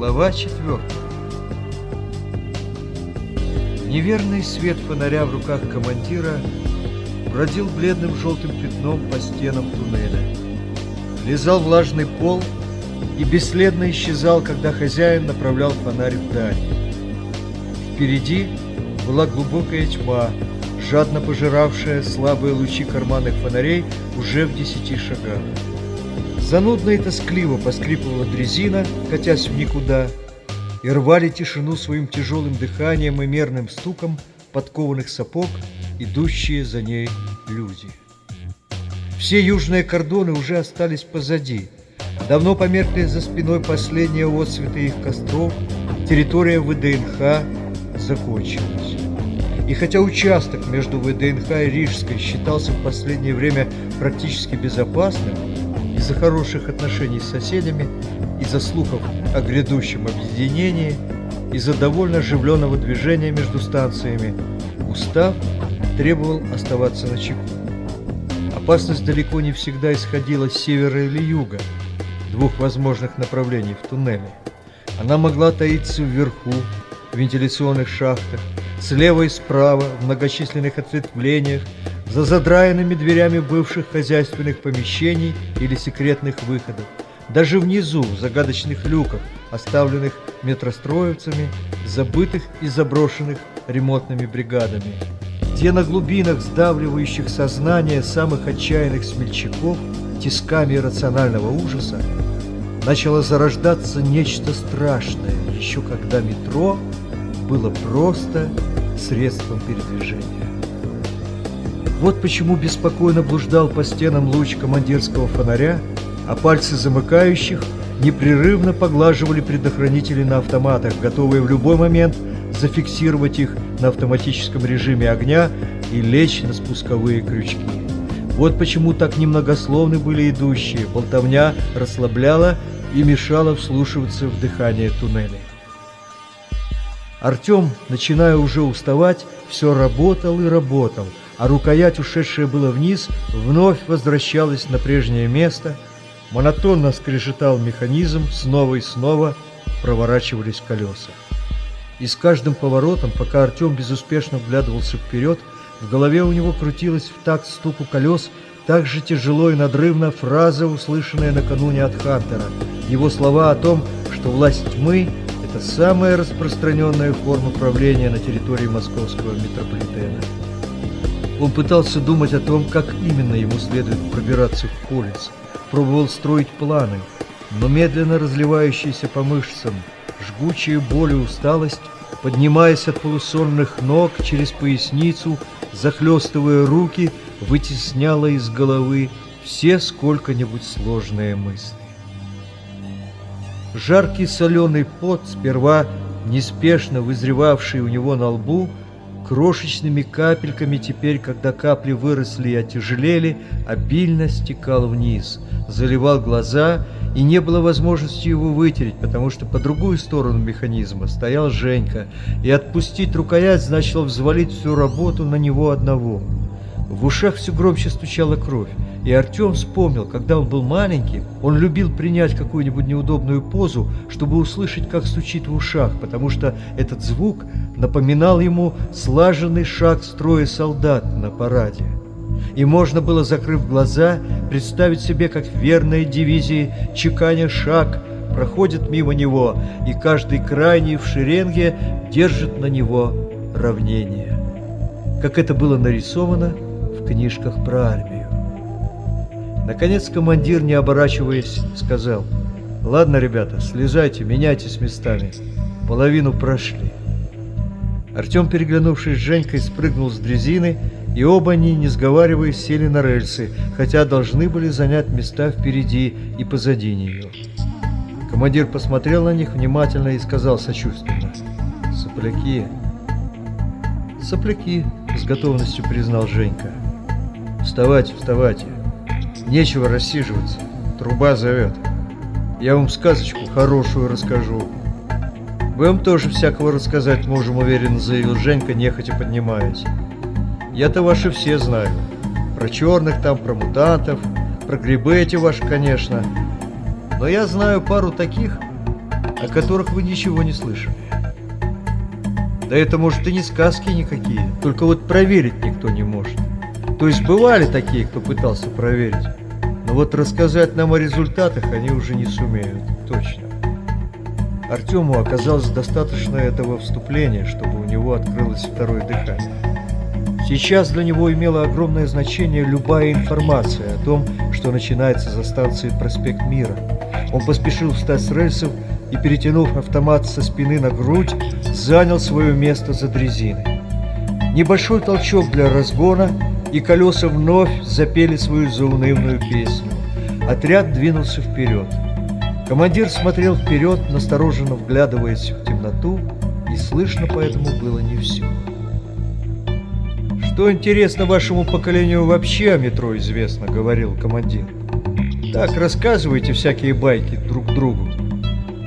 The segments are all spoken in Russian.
Глава четвертая. Неверный свет фонаря в руках командира бродил бледным желтым пятном по стенам туннеля. Лизал влажный пол и бесследно исчезал, когда хозяин направлял фонарь вдаль. Впереди была глубокая тьма, жадно пожиравшая слабые лучи карманных фонарей уже в десяти шагах. Занудно и тоскливо поскрипывала дрезина, катясь в никуда, и рвали тишину своим тяжелым дыханием и мерным стуком подкованных сапог, идущие за ней люди. Все южные кордоны уже остались позади. Давно померкли за спиной последние отцветы их костров, территория ВДНХ закончилась. И хотя участок между ВДНХ и Рижской считался в последнее время практически безопасным, из-за хороших отношений с соседями, из-за слухов о грядущем объединении, из-за довольно оживленного движения между станциями, устав требовал оставаться на чеку. Опасность далеко не всегда исходила с севера или юга, двух возможных направлений в туннеле. Она могла таиться вверху, в вентиляционных шахтах, слева и справа, в многочисленных ответвлениях, за задраенными дверями бывших хозяйственных помещений или секретных выходов, даже внизу, в загадочных люках, оставленных метростроевцами, забытых и заброшенных ремонтными бригадами, где на глубинах сдавливающих сознание самых отчаянных смельчаков тисками иррационального ужаса начало зарождаться нечто страшное, еще когда метро было просто средством передвижения. Вот почему беспокойно блуждал по стенам луч командирского фонаря, а пальцы замыкающих непрерывно поглаживали предохранители на автоматах, готовые в любой момент зафиксировать их на автоматическом режиме огня и лечь на спусковые крючки. Вот почему так немногословны были идущие, болтовня расслабляла и мешала вслушиваться в дыхание туннеля. Артем, начиная уже уставать, все работал и работал – а рукоять, ушедшая было вниз, вновь возвращалась на прежнее место. Монотонно скрежетал механизм, снова и снова проворачивались колеса. И с каждым поворотом, пока Артем безуспешно вглядывался вперед, в голове у него крутилась в такт стуку колес так же тяжело и надрывно фраза, услышанная накануне от Хантера. Его слова о том, что власть тьмы – это самая распространенная форма правления на территории московского метрополитена. Он пытался думать о том, как именно ему следует пробираться в колледж, пробовал строить планы, но медленно разливающиеся по мышцам, жгучая боль и усталость, поднимаясь от полусонных ног через поясницу, захлестывая руки, вытесняла из головы все сколько-нибудь сложные мысли. Жаркий соленый пот, сперва неспешно вызревавший у него на лбу, крошечными капельками теперь, когда капли выросли и отяжелели, обильно стекал вниз, заливал глаза, и не было возможности его вытереть, потому что по другую сторону механизма стоял Женька, и отпустить рукоять значило взвалить всю работу на него одного. В ушах все громче стучала кровь. И Артем вспомнил, когда он был маленький, он любил принять какую-нибудь неудобную позу, чтобы услышать, как стучит в ушах, потому что этот звук напоминал ему слаженный шаг строя солдат на параде. И можно было, закрыв глаза, представить себе, как верные дивизии, чеканя шаг, проходят мимо него, и каждый крайний в шеренге держит на него равнение. Как это было нарисовано в книжках про армию. Наконец командир, не оборачиваясь, сказал, «Ладно, ребята, слезайте, меняйтесь местами. Половину прошли». Артем, переглянувшись с Женькой, спрыгнул с дрезины, и оба они, не сговариваясь, сели на рельсы, хотя должны были занять места впереди и позади нее. Командир посмотрел на них внимательно и сказал сочувственно, «Сопляки». «Сопляки», — с готовностью признал Женька. «Вставайте, вставайте». Нечего рассиживаться. Труба зовет. Я вам сказочку хорошую расскажу. Вы вам тоже всякого рассказать можем, уверенно заявил Женька, нехотя поднимаясь. Я-то ваши все знаю. Про черных там, про мутантов, про грибы эти ваши, конечно. Но я знаю пару таких, о которых вы ничего не слышали. Да это, может, и не сказки никакие, только вот проверить никто не может. То есть бывали такие, кто пытался проверить, но вот рассказать нам о результатах они уже не сумеют, точно. Артему оказалось достаточно этого вступления, чтобы у него открылось второе дыхание. Сейчас для него имела огромное значение любая информация о том, что начинается за станцией Проспект Мира. Он поспешил встать с рельсов и, перетянув автомат со спины на грудь, занял свое место за дрезиной. Небольшой толчок для разгона, и колеса вновь запели свою заунывную песню. Отряд двинулся вперед. Командир смотрел вперед, настороженно вглядываясь в темноту, и слышно поэтому было не все. «Что интересно вашему поколению вообще о метро известно?» — говорил командир. «Так рассказывайте всякие байки друг другу.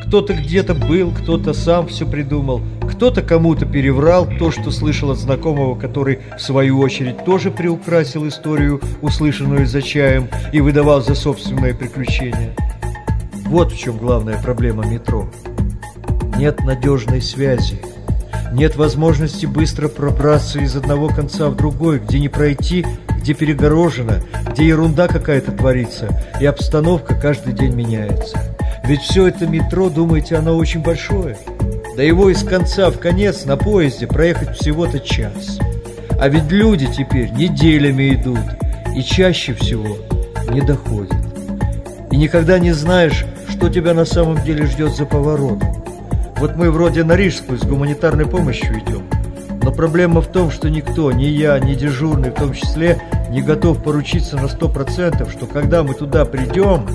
Кто-то где-то был, кто-то сам все придумал, кто-то кому-то переврал то, что слышал от знакомого, который, в свою очередь, тоже приукрасил историю, услышанную за чаем, и выдавал за собственное приключение. Вот в чем главная проблема метро. Нет надежной связи. Нет возможности быстро пробраться из одного конца в другой, где не пройти, где перегорожено, где ерунда какая-то творится, и обстановка каждый день меняется. Ведь все это метро, думаете, оно очень большое. Да его из конца в конец на поезде проехать всего-то час. А ведь люди теперь неделями идут, и чаще всего не доходят. И никогда не знаешь, что тебя на самом деле ждет за поворотом. Вот мы вроде на Рижскую с гуманитарной помощью идем. Но проблема в том, что никто, ни я, ни дежурный в том числе, не готов поручиться на сто процентов, что когда мы туда придем,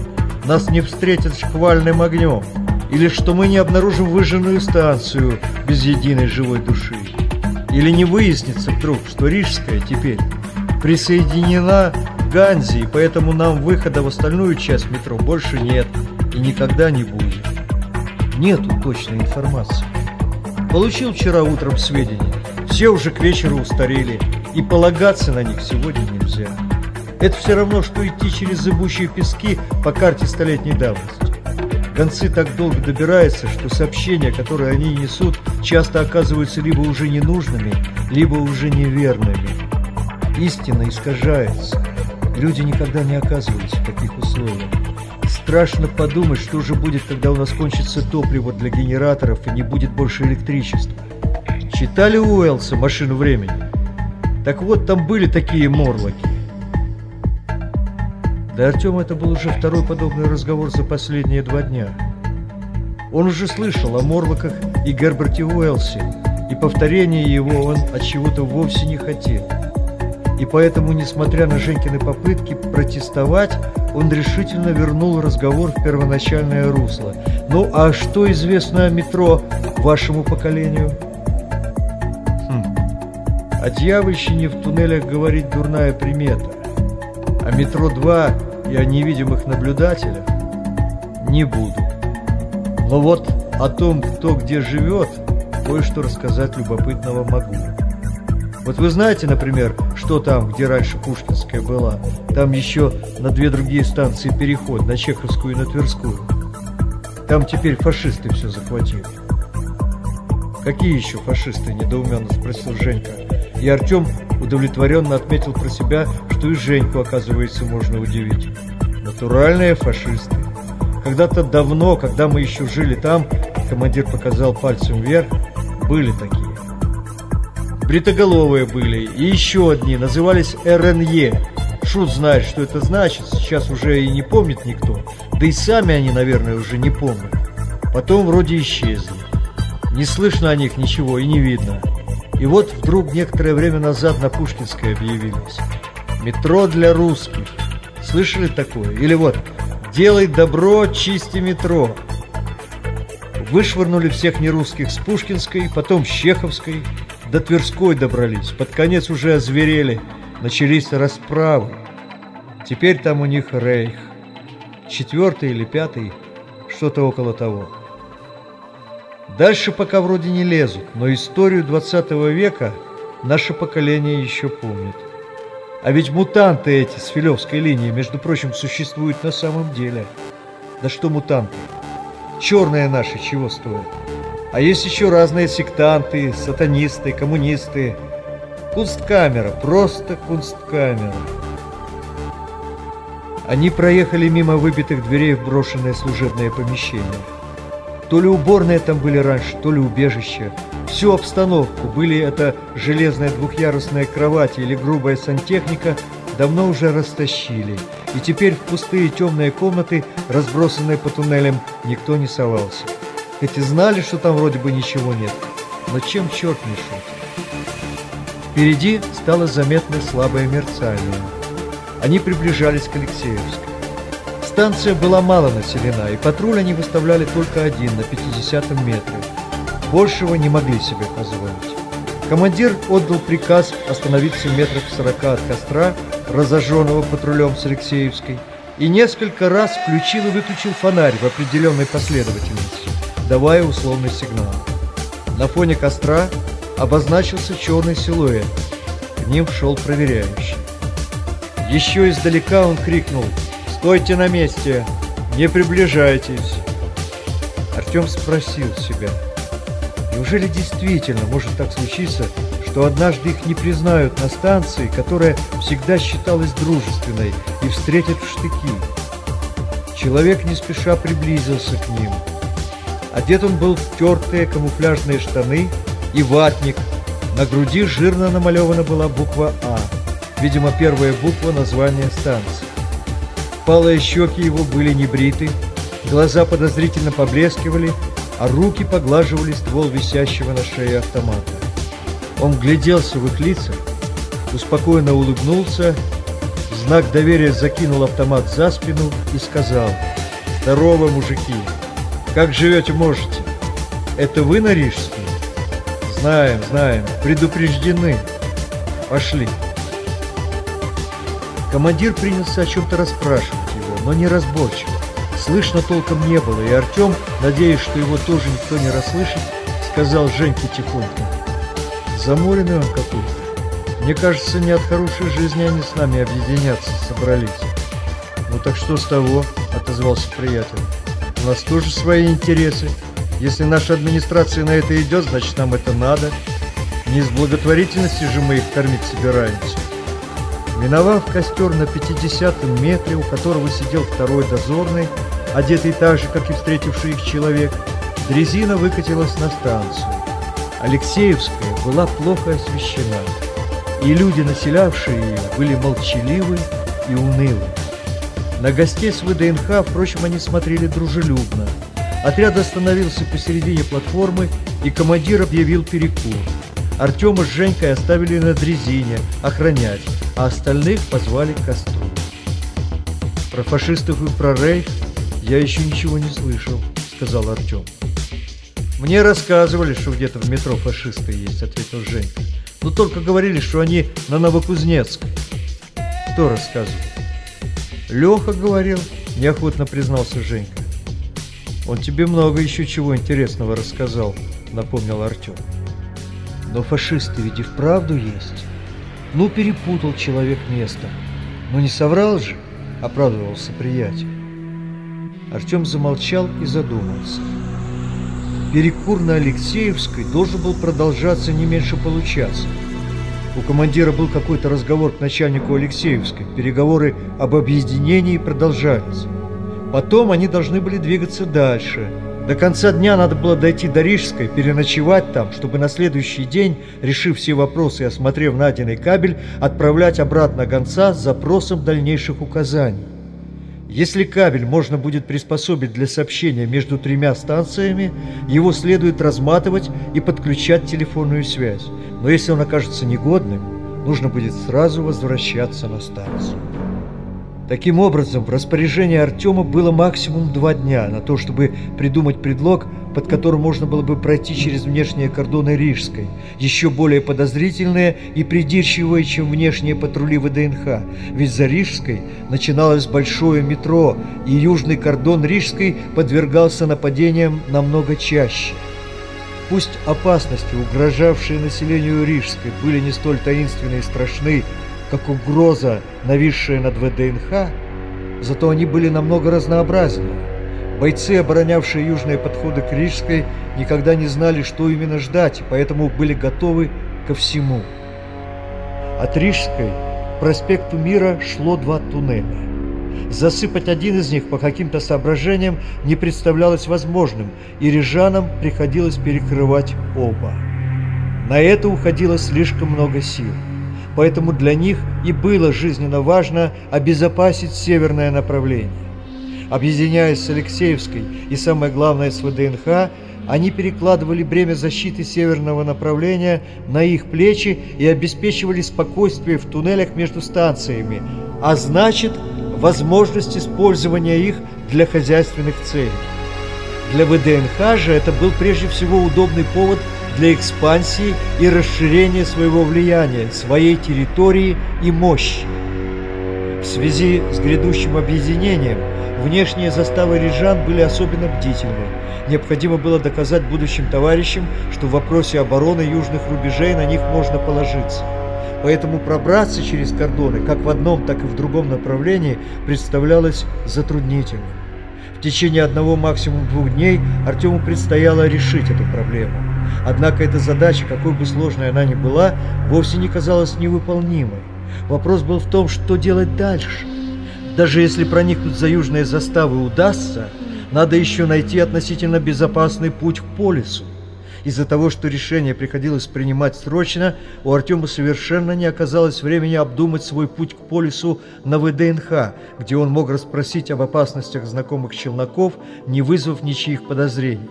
нас не встретят шквальным огнем, или что мы не обнаружим выжженную станцию без единой живой души, или не выяснится вдруг, что Рижская теперь присоединена к Ганзе, и поэтому нам выхода в остальную часть метро больше нет и никогда не будет. Нету точной информации. Получил вчера утром сведения. Все уже к вечеру устарели, и полагаться на них сегодня нельзя. Это все равно, что идти через зыбучие пески по карте столетней давности. Гонцы так долго добираются, что сообщения, которые они несут, часто оказываются либо уже ненужными, либо уже неверными. Истина искажается. Люди никогда не оказывались в таких условиях. Страшно подумать, что же будет, когда у нас кончится топливо для генераторов и не будет больше электричества. Читали у Уэллса «Машину времени»? Так вот, там были такие морлоки. Для Артема это был уже второй подобный разговор за последние два дня. Он уже слышал о Морлоках и Герберте Уэллсе, и повторения его он от чего-то вовсе не хотел. И поэтому, несмотря на Женькины попытки протестовать, он решительно вернул разговор в первоначальное русло. «Ну, а что известно о метро вашему поколению?» хм. О дьявольщине в туннелях говорит дурная примета. А метро 2 и о невидимых наблюдателях не буду. Но вот о том, кто где живет, кое-что рассказать любопытного могу. Вот вы знаете, например, что там, где раньше Пушкинская была? Там еще на две другие станции переход, на Чеховскую и на Тверскую. Там теперь фашисты все захватили. Какие еще фашисты? Недоуменно спросил Женька. И Артем удовлетворенно отметил про себя, что и Женьку, оказывается, можно удивить. Натуральные фашисты. Когда-то давно, когда мы еще жили там, командир показал пальцем вверх, были такие. Бритоголовые были, и еще одни, назывались РНЕ. Шут знает, что это значит, сейчас уже и не помнит никто, да и сами они, наверное, уже не помнят. Потом вроде исчезли. Не слышно о них ничего и не видно. И вот вдруг некоторое время назад на Пушкинской объявились. Метро для русских. Слышали такое? Или вот «Делай добро, чисти метро». Вышвырнули всех нерусских с Пушкинской, потом с Чеховской, до Тверской добрались. Под конец уже озверели, начались расправы. Теперь там у них рейх. Четвертый или пятый, что-то около того. Дальше пока вроде не лезут, но историю 20 века наше поколение еще помнит. А ведь мутанты эти с филевской линии, между прочим, существуют на самом деле. Да что мутанты? Черные наши чего стоят? А есть еще разные сектанты, сатанисты, коммунисты. Кунсткамера, просто кунсткамера. Они проехали мимо выбитых дверей в брошенное служебное помещение. То ли уборные там были раньше, то ли убежище. Всю обстановку, были это железная двухъярусная кровать или грубая сантехника, давно уже растащили. И теперь в пустые темные комнаты, разбросанные по туннелям, никто не совался. Хоть и знали, что там вроде бы ничего нет, но чем черт не шутит. Впереди стало заметно слабое мерцание. Они приближались к Алексеевской. Станция была мало населена, и патруль они выставляли только один на 50 метре. Большего не могли себе позволить. Командир отдал приказ остановиться метрах в 40 от костра, разожженного патрулем с Алексеевской, и несколько раз включил и выключил фонарь в определенной последовательности, давая условный сигнал. На фоне костра обозначился черный силуэт. К ним шел проверяющий. Еще издалека он крикнул «Стойте на месте! Не приближайтесь!» Артем спросил себя, неужели действительно может так случиться, что однажды их не признают на станции, которая всегда считалась дружественной, и встретят в штыки? Человек не спеша приблизился к ним. Одет он был в тертые камуфляжные штаны и ватник. На груди жирно намалевана была буква «А». Видимо, первая буква названия станции. Палые щеки его были небриты, глаза подозрительно поблескивали, а руки поглаживали ствол висящего на шее автомата. Он гляделся в их лица, успокоенно улыбнулся, знак доверия закинул автомат за спину и сказал «Здорово, мужики! Как живете можете? Это вы на Рижске?» «Знаем, знаем, предупреждены. Пошли». Командир принялся о чем-то расспрашивать его, но неразборчиво. Слышно толком не было, и Артем, надеясь, что его тоже никто не расслышит, сказал Женьке тихонько. Заморенный он какой-то. Мне кажется, не от хорошей жизни они с нами объединяться собрались. Ну так что с того, отозвался приятель. У нас тоже свои интересы. Если наша администрация на это идет, значит нам это надо. Не из благотворительности же мы их кормить собираемся. Миновав костер на 50 метре, у которого сидел второй дозорный, одетый так же, как и встретивший их человек, дрезина выкатилась на станцию. Алексеевская была плохо освещена, и люди, населявшие ее, были молчаливы и унылы. На гостей с ВДНХ, впрочем, они смотрели дружелюбно. Отряд остановился посередине платформы, и командир объявил перекур. Артема с Женькой оставили на дрезине охранять, а остальных позвали к костру. Про фашистов и про рейх я еще ничего не слышал, сказал Артем. Мне рассказывали, что где-то в метро фашисты есть, ответил Женька. Но только говорили, что они на Новокузнецкой. Кто рассказывал? Леха говорил, неохотно признался Женька. Он тебе много еще чего интересного рассказал, напомнил Артем. Но фашисты ведь и вправду есть. Ну, перепутал человек место. Но не соврал же, оправдывался приятель. Артем замолчал и задумался. Перекур на Алексеевской должен был продолжаться не меньше получаса. У командира был какой-то разговор к начальнику Алексеевской. Переговоры об объединении продолжались. Потом они должны были двигаться дальше – до конца дня надо было дойти до Рижской, переночевать там, чтобы на следующий день, решив все вопросы и осмотрев найденный кабель, отправлять обратно гонца с запросом дальнейших указаний. Если кабель можно будет приспособить для сообщения между тремя станциями, его следует разматывать и подключать телефонную связь. Но если он окажется негодным, нужно будет сразу возвращаться на станцию. Таким образом, в распоряжении Артема было максимум два дня на то, чтобы придумать предлог, под которым можно было бы пройти через внешние кордоны Рижской, еще более подозрительные и придирчивые, чем внешние патрули ВДНХ, ведь за Рижской начиналось большое метро, и южный кордон Рижской подвергался нападениям намного чаще. Пусть опасности, угрожавшие населению Рижской, были не столь таинственны и страшны, как угроза, нависшая над ВДНХ, зато они были намного разнообразнее. Бойцы, оборонявшие южные подходы к Рижской, никогда не знали, что именно ждать, и поэтому были готовы ко всему. От Рижской к проспекту Мира шло два туннеля. Засыпать один из них по каким-то соображениям не представлялось возможным, и рижанам приходилось перекрывать оба. На это уходило слишком много сил. Поэтому для них и было жизненно важно обезопасить северное направление. Объединяясь с Алексеевской и, самое главное, с ВДНХ, они перекладывали бремя защиты северного направления на их плечи и обеспечивали спокойствие в туннелях между станциями, а значит, возможность использования их для хозяйственных целей. Для ВДНХ же это был прежде всего удобный повод для экспансии и расширения своего влияния, своей территории и мощи. В связи с грядущим объединением внешние заставы рижан были особенно бдительны. Необходимо было доказать будущим товарищам, что в вопросе обороны южных рубежей на них можно положиться. Поэтому пробраться через кордоны как в одном, так и в другом направлении представлялось затруднительным. В течение одного максимум двух дней Артему предстояло решить эту проблему. Однако эта задача, какой бы сложной она ни была, вовсе не казалась невыполнимой. Вопрос был в том, что делать дальше. Даже если проникнуть за южные заставы удастся, надо еще найти относительно безопасный путь к полису. Из-за того, что решение приходилось принимать срочно, у Артема совершенно не оказалось времени обдумать свой путь к полису на ВДНХ, где он мог расспросить об опасностях знакомых челноков, не вызвав ничьих подозрений.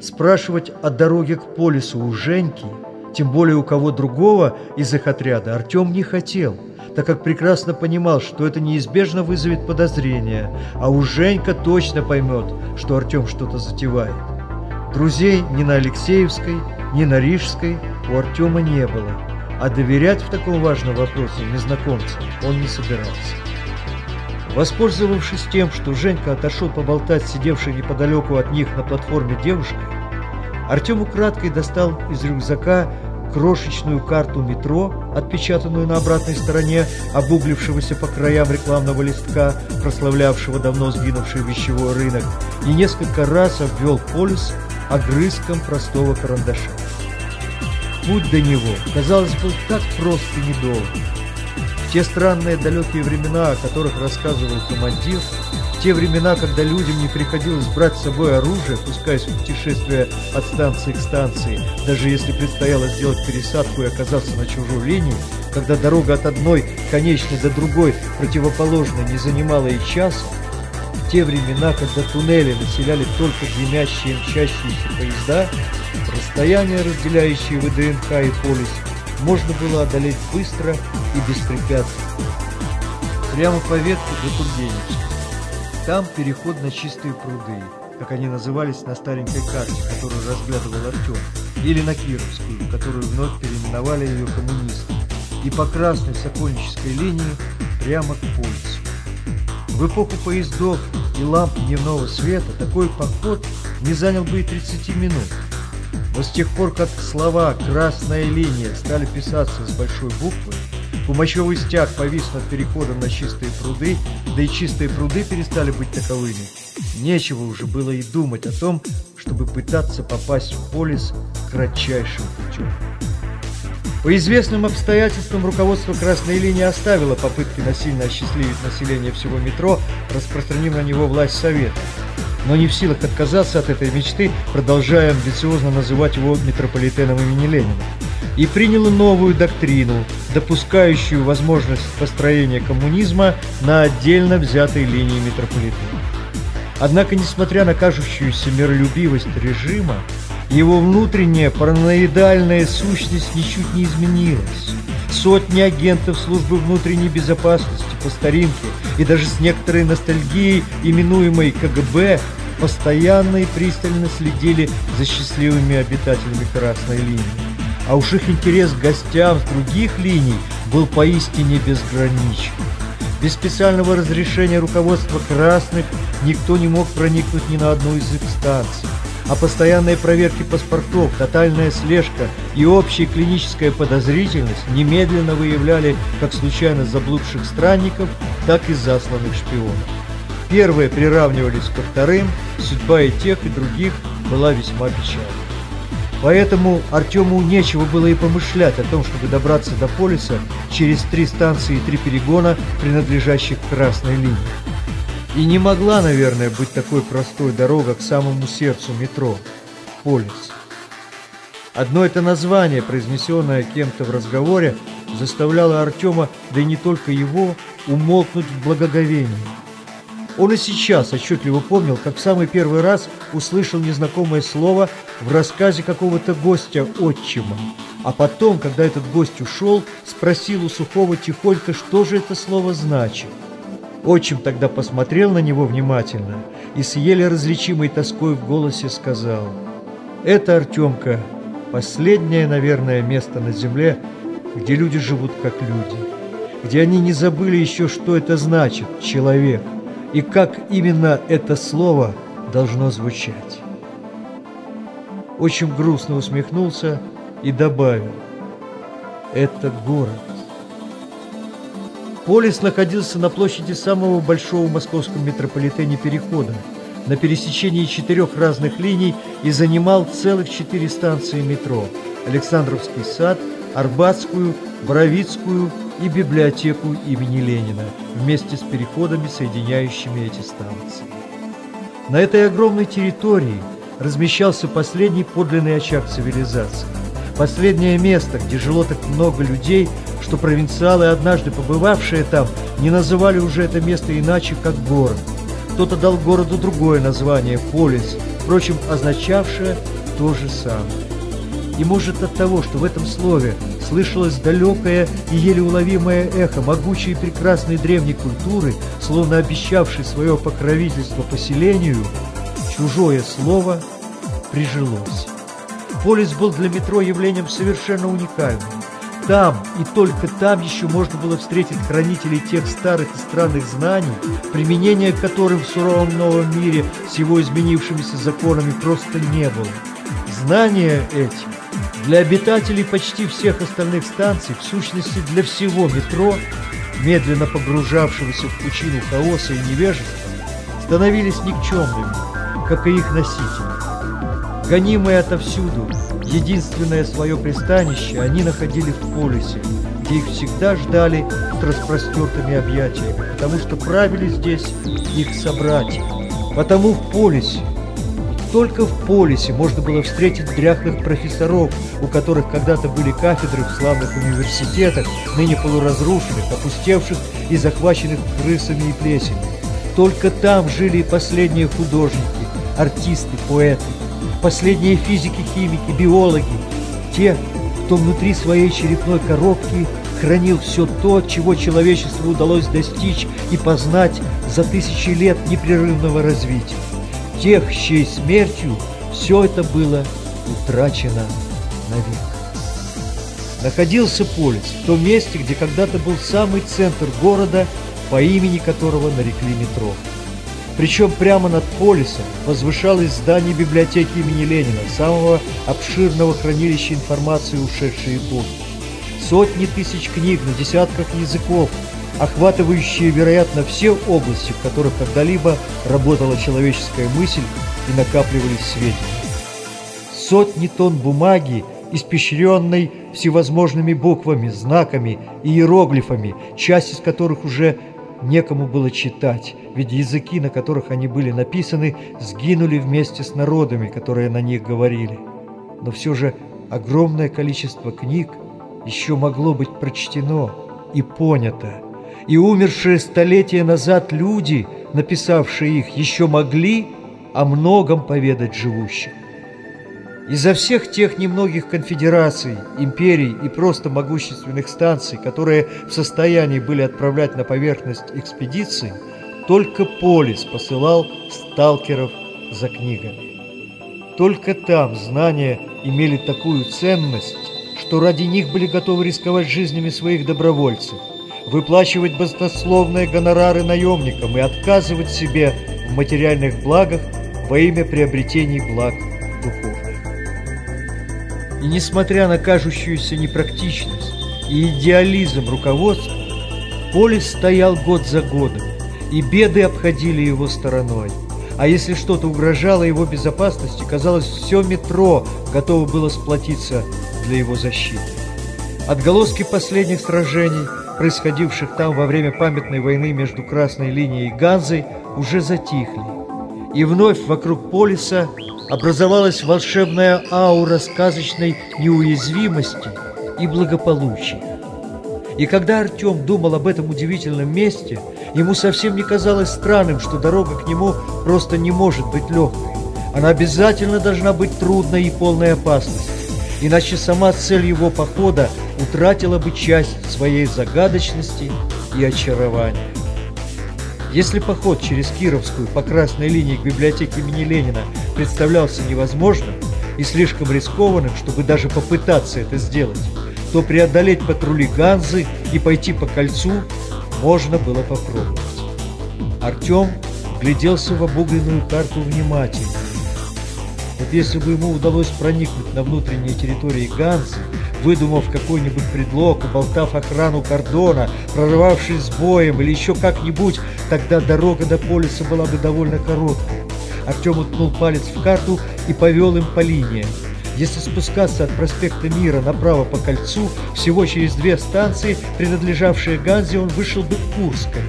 Спрашивать о дороге к полису у Женьки, тем более у кого другого из их отряда, Артем не хотел, так как прекрасно понимал, что это неизбежно вызовет подозрения, а уж Женька точно поймет, что Артем что-то затевает. Друзей ни на Алексеевской, ни на Рижской у Артема не было, а доверять в таком важном вопросе незнакомцам он не собирался. Воспользовавшись тем, что Женька отошел поболтать сидевшей неподалеку от них на платформе девушкой, Артем украдкой достал из рюкзака крошечную карту метро, отпечатанную на обратной стороне обуглившегося по краям рекламного листка, прославлявшего давно сгинувший вещевой рынок, и несколько раз обвел полюс огрызком простого карандаша. Путь до него, казалось, был так прост и недолг. В те странные далекие времена, о которых рассказывал командир, в те времена, когда людям не приходилось брать с собой оружие, пускаясь в путешествие от станции к станции, даже если предстояло сделать пересадку и оказаться на чужой линии, когда дорога от одной конечной до другой противоположной не занимала и часа, те времена, когда туннели населяли только дымящие мчащиеся поезда, расстояние, разделяющее ВДНХ и полис, можно было одолеть быстро и беспрепятственно. Прямо по ветке до Тургеневска. Там переход на чистые пруды, как они назывались на старенькой карте, которую разглядывал Артем, или на Кировскую, которую вновь переименовали ее коммунисты, и по красной сокольнической линии прямо к полису. В эпоху поездов и ламп дневного света такой поход не занял бы и 30 минут. Но с тех пор, как слова «красная линия» стали писаться с большой буквы, Кумачевый стяг повис над переходом на чистые пруды, да и чистые пруды перестали быть таковыми. Нечего уже было и думать о том, чтобы пытаться попасть в полис кратчайшим путем. По известным обстоятельствам руководство Красной линии оставило попытки насильно осчастливить население всего метро, распространив на него власть Совета. Но не в силах отказаться от этой мечты, продолжая амбициозно называть его метрополитеном имени Ленина. И приняло новую доктрину, допускающую возможность построения коммунизма на отдельно взятой линии метрополитена. Однако, несмотря на кажущуюся миролюбивость режима, его внутренняя параноидальная сущность ничуть не изменилась. Сотни агентов службы внутренней безопасности по старинке и даже с некоторой ностальгией, именуемой КГБ, постоянно и пристально следили за счастливыми обитателями Красной линии. А уж их интерес к гостям с других линий был поистине безграничен. Без специального разрешения руководства Красных никто не мог проникнуть ни на одну из их станций а постоянные проверки паспортов, тотальная слежка и общая клиническая подозрительность немедленно выявляли как случайно заблудших странников, так и засланных шпионов. Первые приравнивались ко вторым, судьба и тех, и других была весьма печальна. Поэтому Артему нечего было и помышлять о том, чтобы добраться до полиса через три станции и три перегона, принадлежащих красной линии. И не могла, наверное, быть такой простой дорога к самому сердцу метро – полис. Одно это название, произнесенное кем-то в разговоре, заставляло Артема, да и не только его, умолкнуть в благоговении. Он и сейчас отчетливо помнил, как в самый первый раз услышал незнакомое слово в рассказе какого-то гостя отчима. А потом, когда этот гость ушел, спросил у Сухого тихонько, что же это слово значит. Отчим тогда посмотрел на него внимательно и с еле различимой тоской в голосе сказал, «Это, Артемка, последнее, наверное, место на земле, где люди живут как люди, где они не забыли еще, что это значит «человек» и как именно это слово должно звучать». Очень грустно усмехнулся и добавил, «Это город». Полис находился на площади самого большого в московском метрополитене перехода, на пересечении четырех разных линий и занимал целых четыре станции метро – Александровский сад, Арбатскую, Боровицкую и библиотеку имени Ленина, вместе с переходами, соединяющими эти станции. На этой огромной территории размещался последний подлинный очаг цивилизации, последнее место, где жило так много людей – что провинциалы, однажды побывавшие там, не называли уже это место иначе, как город. Кто-то дал городу другое название – Полис, впрочем, означавшее то же самое. И может от того, что в этом слове слышалось далекое и еле уловимое эхо могучей и прекрасной древней культуры, словно обещавшей свое покровительство поселению, чужое слово прижилось. Полис был для метро явлением совершенно уникальным. Там и только там еще можно было встретить хранителей тех старых и странных знаний, применения которым в суровом новом мире с его изменившимися законами просто не было. Знания эти для обитателей почти всех остальных станций, в сущности для всего метро, медленно погружавшегося в пучину хаоса и невежества, становились никчемными, как и их носители. Гонимые отовсюду, Единственное свое пристанище они находили в полисе, где их всегда ждали с распростертыми объятиями, потому что правили здесь их собратья. Потому в полисе, только в полисе можно было встретить дряхлых профессоров, у которых когда-то были кафедры в славных университетах, ныне полуразрушенных, опустевших и захваченных крысами и плесенью. Только там жили последние художники, артисты, поэты последние физики, химики, биологи, те, кто внутри своей черепной коробки хранил все то, чего человечеству удалось достичь и познать за тысячи лет непрерывного развития. Тех, чьей смертью все это было утрачено навек. Находился Полис в том месте, где когда-то был самый центр города, по имени которого нарекли метро. Причем прямо над полисом возвышалось здание библиотеки имени Ленина, самого обширного хранилища информации ушедшей эпохи. Сотни тысяч книг на десятках языков, охватывающие, вероятно, все области, в которых когда-либо работала человеческая мысль и накапливались сведения. Сотни тонн бумаги, испещренной всевозможными буквами, знаками и иероглифами, часть из которых уже некому было читать, ведь языки, на которых они были написаны, сгинули вместе с народами, которые на них говорили. Но все же огромное количество книг еще могло быть прочтено и понято, и умершие столетия назад люди, написавшие их, еще могли о многом поведать живущим. Изо всех тех немногих конфедераций, империй и просто могущественных станций, которые в состоянии были отправлять на поверхность экспедиции, только Полис посылал сталкеров за книгами. Только там знания имели такую ценность, что ради них были готовы рисковать жизнями своих добровольцев, выплачивать баснословные гонорары наемникам и отказывать себе в материальных благах во имя приобретений благ духовных. И несмотря на кажущуюся непрактичность и идеализм руководства, Полис стоял год за годом, и беды обходили его стороной. А если что-то угрожало его безопасности, казалось, все метро готово было сплотиться для его защиты. Отголоски последних сражений, происходивших там во время памятной войны между Красной линией и Ганзой, уже затихли. И вновь вокруг полиса образовалась волшебная аура сказочной неуязвимости и благополучия. И когда Артем думал об этом удивительном месте, ему совсем не казалось странным, что дорога к нему просто не может быть легкой. Она обязательно должна быть трудной и полной опасности, иначе сама цель его похода утратила бы часть своей загадочности и очарования. Если поход через Кировскую по красной линии к библиотеке имени Ленина представлялся невозможным и слишком рискованным, чтобы даже попытаться это сделать, то преодолеть патрули Ганзы и пойти по кольцу можно было попробовать. Артем гляделся в обугленную карту внимательно. Вот если бы ему удалось проникнуть на внутренние территории Ганзы, выдумав какой-нибудь предлог, уболтав охрану кордона, прорывавшись с боем или еще как-нибудь, тогда дорога до полиса была бы довольно короткой. Артем уткнул палец в карту и повел им по линиям. Если спускаться от проспекта Мира направо по кольцу, всего через две станции, принадлежавшие Ганзе, он вышел бы к Курской.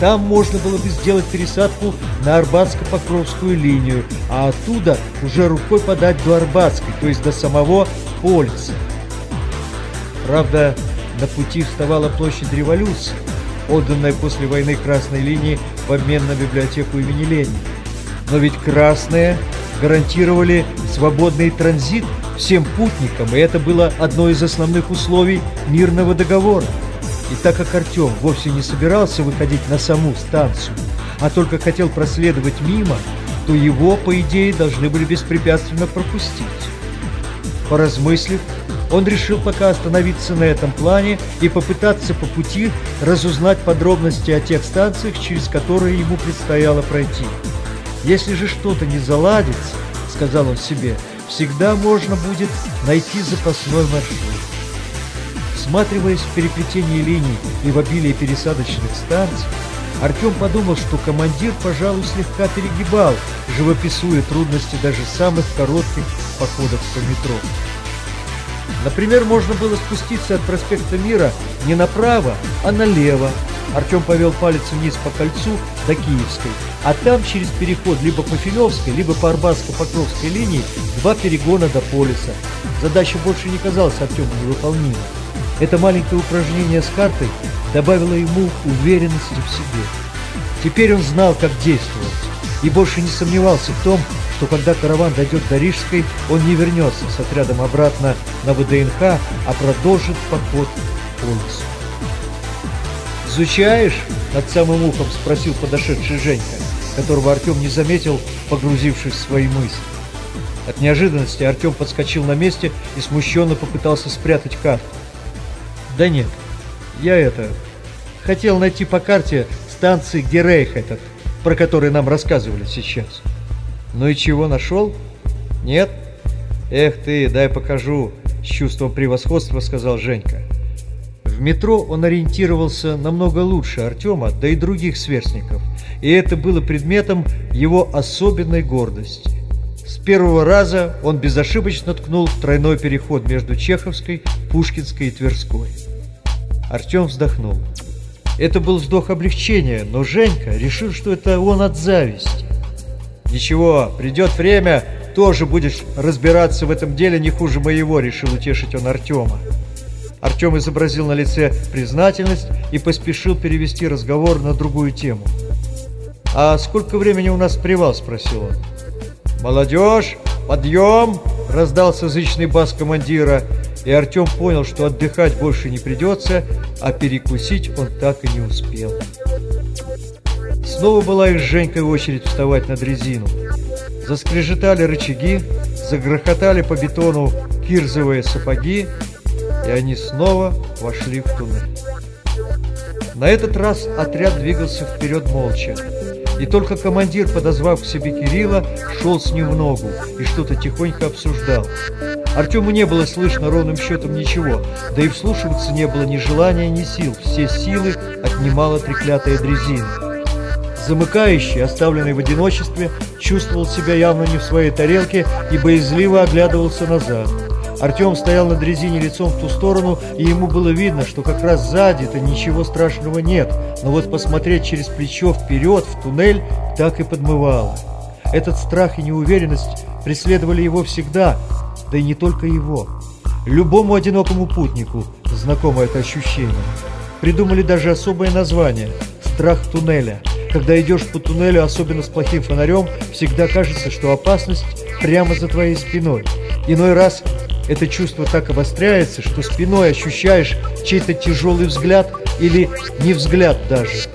Там можно было бы сделать пересадку на Арбатско-Покровскую линию, а оттуда уже рукой подать до Арбатской, то есть до самого Полица. Правда, на пути вставала площадь революции, отданная после войны Красной линии в обмен на библиотеку имени Ленина. Но ведь красные гарантировали свободный транзит всем путникам, и это было одно из основных условий мирного договора. И так как Артем вовсе не собирался выходить на саму станцию, а только хотел проследовать мимо, то его, по идее, должны были беспрепятственно пропустить. Поразмыслив, он решил пока остановиться на этом плане и попытаться по пути разузнать подробности о тех станциях, через которые ему предстояло пройти. Если же что-то не заладится, сказал он себе, всегда можно будет найти запасной маршрут. Всматриваясь в переплетение линий и в обилие пересадочных станций, Артем подумал, что командир, пожалуй, слегка перегибал, живописуя трудности даже самых коротких походов по метро. Например, можно было спуститься от проспекта Мира не направо, а налево, Артем повел палец вниз по кольцу до Киевской, а там через переход либо по Филевской, либо по Арбатско-Покровской линии два перегона до Полиса. Задача больше не казалась Артему невыполнимой. Это маленькое упражнение с картой добавило ему уверенности в себе. Теперь он знал, как действовать, и больше не сомневался в том, что когда караван дойдет до Рижской, он не вернется с отрядом обратно на ВДНХ, а продолжит поход к Полису. «Изучаешь?» — над самым ухом спросил подошедший Женька, которого Артем не заметил, погрузившись в свои мысли. От неожиданности Артем подскочил на месте и смущенно попытался спрятать карту. «Да нет, я это... Хотел найти по карте станции, где Рейх этот, про который нам рассказывали сейчас». «Ну и чего, нашел?» «Нет?» «Эх ты, дай покажу», — с чувством превосходства сказал Женька. В метро он ориентировался намного лучше Артема, да и других сверстников, и это было предметом его особенной гордости. С первого раза он безошибочно ткнул тройной переход между Чеховской, Пушкинской и Тверской. Артем вздохнул. Это был вздох облегчения, но Женька решил, что это он от зависти. «Ничего, придет время, тоже будешь разбираться в этом деле не хуже моего», — решил утешить он Артема. Артем изобразил на лице признательность и поспешил перевести разговор на другую тему. «А сколько времени у нас привал?» – спросил он. «Молодежь, подъем!» – раздался зычный бас командира, и Артем понял, что отдыхать больше не придется, а перекусить он так и не успел. Снова была их с Женькой очередь вставать на дрезину. Заскрежетали рычаги, загрохотали по бетону кирзовые сапоги, и они снова вошли в туннель. На этот раз отряд двигался вперед молча. И только командир, подозвав к себе Кирилла, шел с ним в ногу и что-то тихонько обсуждал. Артему не было слышно ровным счетом ничего, да и вслушиваться не было ни желания, ни сил. Все силы отнимала треклятая дрезина. Замыкающий, оставленный в одиночестве, чувствовал себя явно не в своей тарелке и боязливо оглядывался назад. Артем стоял на дрезине лицом в ту сторону, и ему было видно, что как раз сзади-то ничего страшного нет, но вот посмотреть через плечо вперед, в туннель, так и подмывало. Этот страх и неуверенность преследовали его всегда, да и не только его. Любому одинокому путнику знакомо это ощущение. Придумали даже особое название – страх туннеля. Когда идешь по туннелю, особенно с плохим фонарем, всегда кажется, что опасность прямо за твоей спиной. Иной раз это чувство так обостряется, что спиной ощущаешь чей-то тяжелый взгляд или не взгляд даже.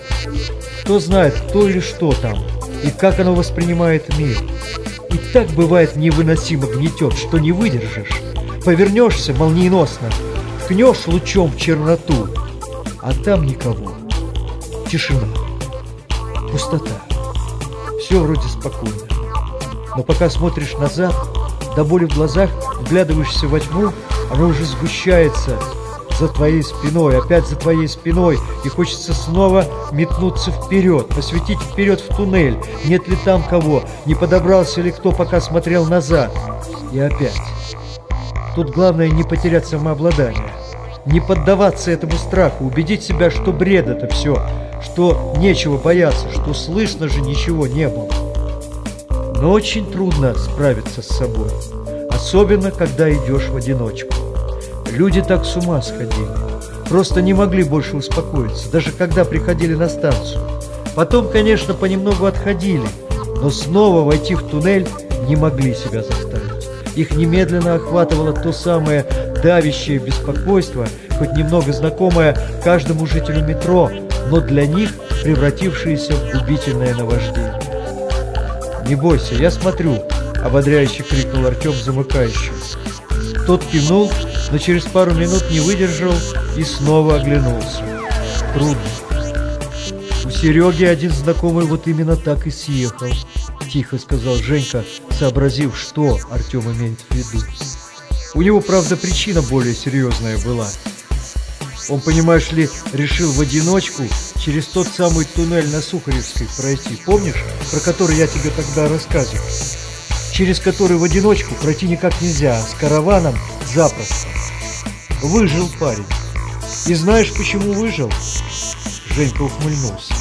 Кто знает, кто или что там, и как оно воспринимает мир. И так бывает невыносимо гнетет, что не выдержишь. Повернешься молниеносно, ткнешь лучом в черноту, а там никого. Тишина, пустота. Все вроде спокойно. Но пока смотришь назад, до боли в глазах, вглядываешься во тьму, оно уже сгущается за твоей спиной, опять за твоей спиной, и хочется снова метнуться вперед, посветить вперед в туннель, нет ли там кого, не подобрался ли кто, пока смотрел назад. И опять. Тут главное не потерять самообладание, не поддаваться этому страху, убедить себя, что бред это все, что нечего бояться, что слышно же ничего не было. Но очень трудно справиться с собой, особенно когда идешь в одиночку. Люди так с ума сходили, просто не могли больше успокоиться, даже когда приходили на станцию. Потом, конечно, понемногу отходили, но снова войти в туннель не могли себя заставить. Их немедленно охватывало то самое давящее беспокойство, хоть немного знакомое каждому жителю метро, но для них превратившееся в губительное наваждение. «Не бойся, я смотрю!» — ободряюще крикнул Артем замыкающий. Тот кивнул, но через пару минут не выдержал и снова оглянулся. Трудно. У Сереги один знакомый вот именно так и съехал, тихо сказал Женька, сообразив, что Артем имеет в виду. У него, правда, причина более серьезная была. Он, понимаешь ли, решил в одиночку через тот самый туннель на Сухаревской пройти. Помнишь, про который я тебе тогда рассказывал? Через который в одиночку пройти никак нельзя, а с караваном запросто. Выжил парень. И знаешь, почему выжил? Женька ухмыльнулся.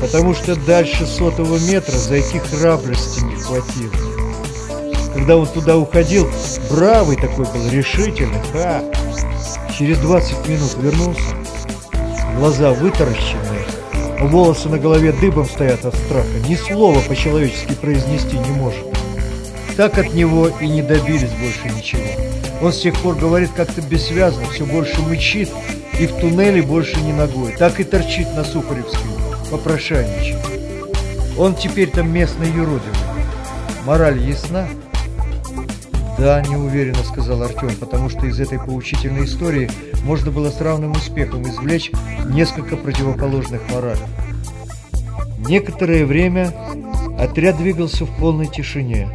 Потому что дальше сотого метра зайти храбрости не хватило. Когда он туда уходил, бравый такой был, решительный, ха! Через 20 минут вернулся, глаза вытаращенные, волосы на голове дыбом стоят от страха, ни слова по-человечески произнести не может. Так от него и не добились больше ничего. Он с тех пор говорит как-то бессвязно, все больше мычит и в туннеле больше не ногой. Так и торчит на Сухаревской, попрошайничает. Он теперь там местный юродивый. Мораль ясна? Да, неуверенно сказал Артем, потому что из этой поучительной истории можно было с равным успехом извлечь несколько противоположных моралей. Некоторое время отряд двигался в полной тишине.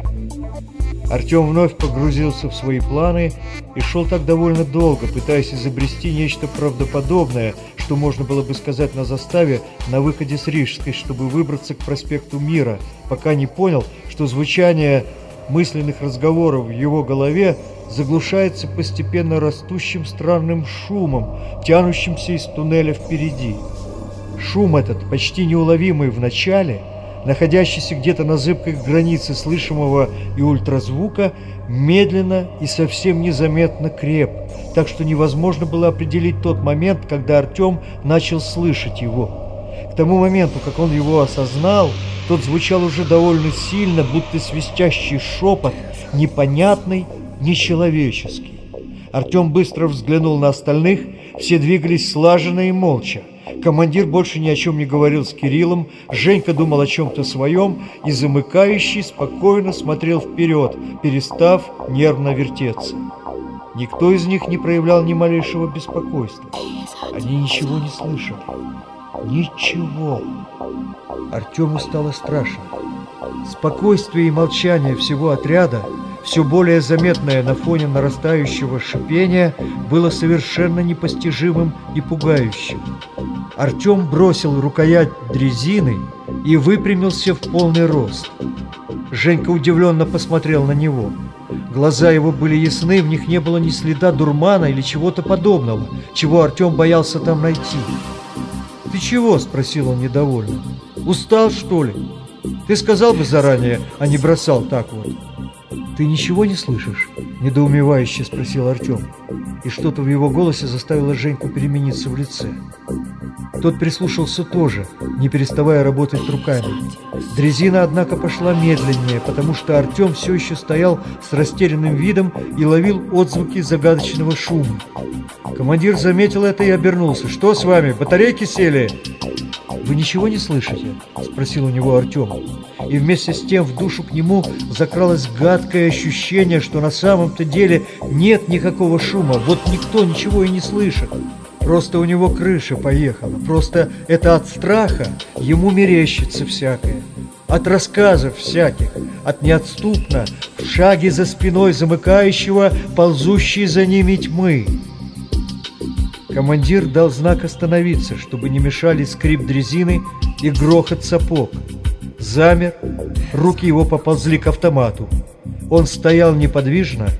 Артем вновь погрузился в свои планы и шел так довольно долго, пытаясь изобрести нечто правдоподобное, что можно было бы сказать на заставе на выходе с Рижской, чтобы выбраться к проспекту Мира, пока не понял, что звучание мысленных разговоров в его голове заглушается постепенно растущим странным шумом, тянущимся из туннеля впереди. Шум этот, почти неуловимый в начале – находящийся где-то на зыбкой границе слышимого и ультразвука, медленно и совсем незаметно креп, так что невозможно было определить тот момент, когда Артем начал слышать его. К тому моменту, как он его осознал, тот звучал уже довольно сильно, будто свистящий шепот, непонятный, нечеловеческий. Артем быстро взглянул на остальных, все двигались слаженно и молча. Командир больше ни о чем не говорил с Кириллом, Женька думал о чем-то своем, и замыкающий спокойно смотрел вперед, перестав нервно вертеться. Никто из них не проявлял ни малейшего беспокойства. Они ничего не слышали. Ничего. Артему стало страшно. Спокойствие и молчание всего отряда – все более заметное на фоне нарастающего шипения, было совершенно непостижимым и пугающим. Артем бросил рукоять дрезины и выпрямился в полный рост. Женька удивленно посмотрел на него. Глаза его были ясны, в них не было ни следа дурмана или чего-то подобного, чего Артем боялся там найти. «Ты чего?» – спросил он недовольно. «Устал, что ли? Ты сказал бы заранее, а не бросал так вот». «Ты ничего не слышишь?» – недоумевающе спросил Артем. И что-то в его голосе заставило Женьку перемениться в лице. Тот прислушался тоже, не переставая работать руками. Дрезина, однако, пошла медленнее, потому что Артем все еще стоял с растерянным видом и ловил отзвуки загадочного шума. Командир заметил это и обернулся. «Что с вами? Батарейки сели?» «Вы ничего не слышите?» – спросил у него Артем. И вместе с тем в душу к нему закралось гадкое ощущение, что на самом-то деле нет никакого шума, вот никто ничего и не слышит. Просто у него крыша поехала, просто это от страха ему мерещится всякое. От рассказов всяких, от неотступно, в шаге за спиной замыкающего, ползущей за ними тьмы. Командир дал знак остановиться, чтобы не мешали скрип дрезины и грохот сапог. Замер, руки его поползли к автомату. Он стоял неподвижно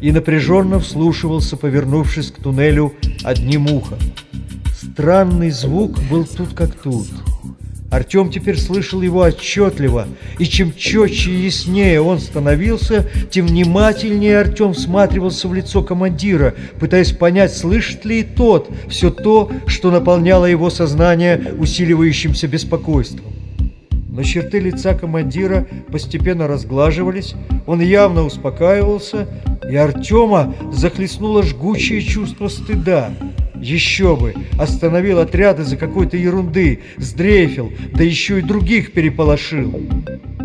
и напряженно вслушивался, повернувшись к туннелю одним ухом. Странный звук был тут как тут. Артем теперь слышал его отчетливо, и чем четче и яснее он становился, тем внимательнее Артем всматривался в лицо командира, пытаясь понять, слышит ли и тот все то, что наполняло его сознание усиливающимся беспокойством. Но черты лица командира постепенно разглаживались, он явно успокаивался, и Артема захлестнуло жгучее чувство стыда. Еще бы! Остановил отряд из-за какой-то ерунды, сдрейфил, да еще и других переполошил.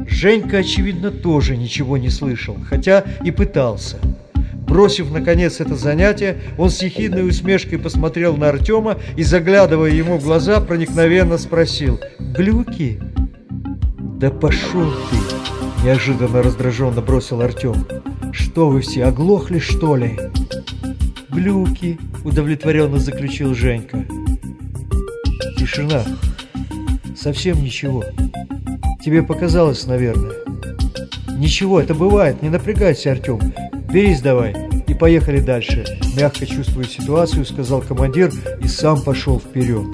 Женька, очевидно, тоже ничего не слышал, хотя и пытался. Бросив, наконец, это занятие, он с ехидной усмешкой посмотрел на Артема и, заглядывая ему в глаза, проникновенно спросил «Глюки?» «Да пошел ты!» – неожиданно раздраженно бросил Артем. «Что вы все, оглохли, что ли?» «Глюки!» – удовлетворенно заключил Женька. Тишина. Совсем ничего. Тебе показалось, наверное. Ничего, это бывает, не напрягайся, Артем. Берись давай и поехали дальше. Мягко чувствуя ситуацию, сказал командир и сам пошел вперед.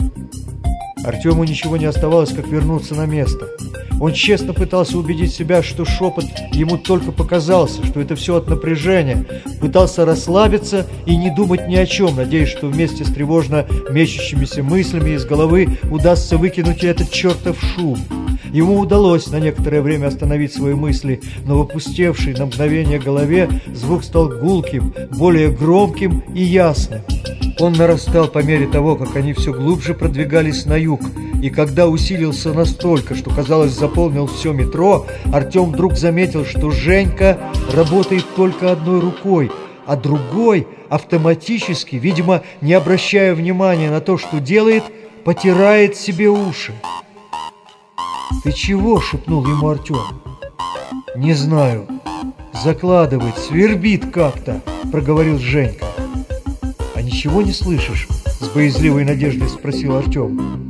Артему ничего не оставалось, как вернуться на место. Он честно пытался убедить себя, что шепот ему только показался, что это все от напряжения. Пытался расслабиться и не думать ни о чем, надеясь, что вместе с тревожно мечущимися мыслями из головы удастся выкинуть этот чертов шум. Ему удалось на некоторое время остановить свои мысли, но в опустевшей на мгновение голове звук стал гулким, более громким и ясным. Он нарастал по мере того, как они все глубже продвигались на юг, и когда усилился настолько, что, казалось, заполнил все метро, Артем вдруг заметил, что Женька работает только одной рукой, а другой автоматически, видимо, не обращая внимания на то, что делает, потирает себе уши. «Ты чего?» — шепнул ему Артем. «Не знаю. Закладывает, свербит как-то», — проговорил Женька. «А ничего не слышишь?» — с боязливой надеждой спросил Артем.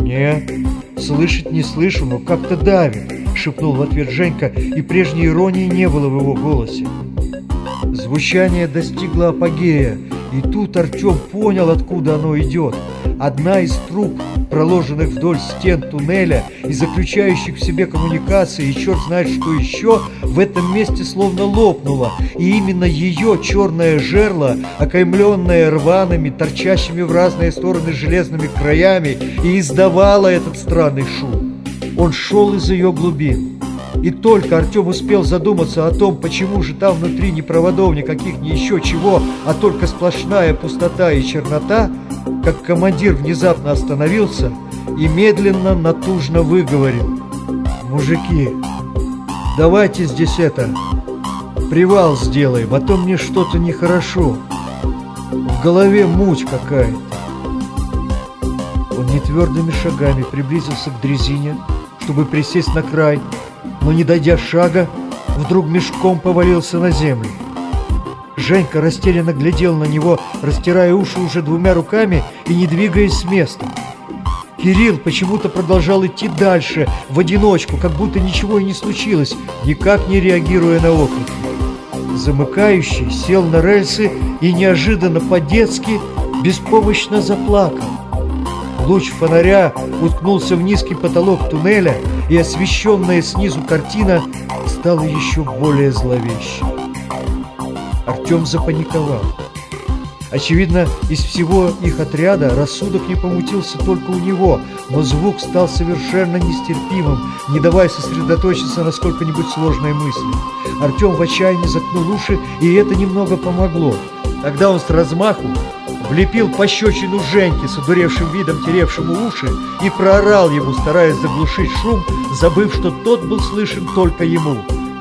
«Не, слышать не слышу, но как-то давит», — шепнул в ответ Женька, и прежней иронии не было в его голосе. Звучание достигло апогея, и тут Артем понял, откуда оно идет. Одна из труб, проложенных вдоль стен туннеля и заключающих в себе коммуникации и черт знает что еще, в этом месте словно лопнула, и именно ее черное жерло, окаймленное рваными, торчащими в разные стороны железными краями, и издавало этот странный шум. Он шел из ее глубин. И только Артем успел задуматься о том, почему же там внутри ни проводов, никаких, ни еще чего, а только сплошная пустота и чернота, как командир внезапно остановился и медленно, натужно выговорил. «Мужики, давайте здесь это, привал сделаем, а то мне что-то нехорошо. В голове муть какая-то». Он нетвердыми шагами приблизился к дрезине, чтобы присесть на край, но, не дойдя шага, вдруг мешком повалился на землю. Женька растерянно глядел на него, растирая уши уже двумя руками и не двигаясь с места. Кирилл почему-то продолжал идти дальше, в одиночку, как будто ничего и не случилось, никак не реагируя на окрики. Замыкающий сел на рельсы и неожиданно по-детски беспомощно заплакал. Луч фонаря уткнулся в низкий потолок туннеля, и освещенная снизу картина стала еще более зловещей. Артем запаниковал. Очевидно, из всего их отряда рассудок не помутился только у него, но звук стал совершенно нестерпимым, не давая сосредоточиться на сколько-нибудь сложной мысли. Артем в отчаянии заткнул уши, и это немного помогло. Тогда он с размаху влепил пощечину Женьке с одуревшим видом, теревшему уши, и проорал ему, стараясь заглушить шум, забыв, что тот был слышен только ему.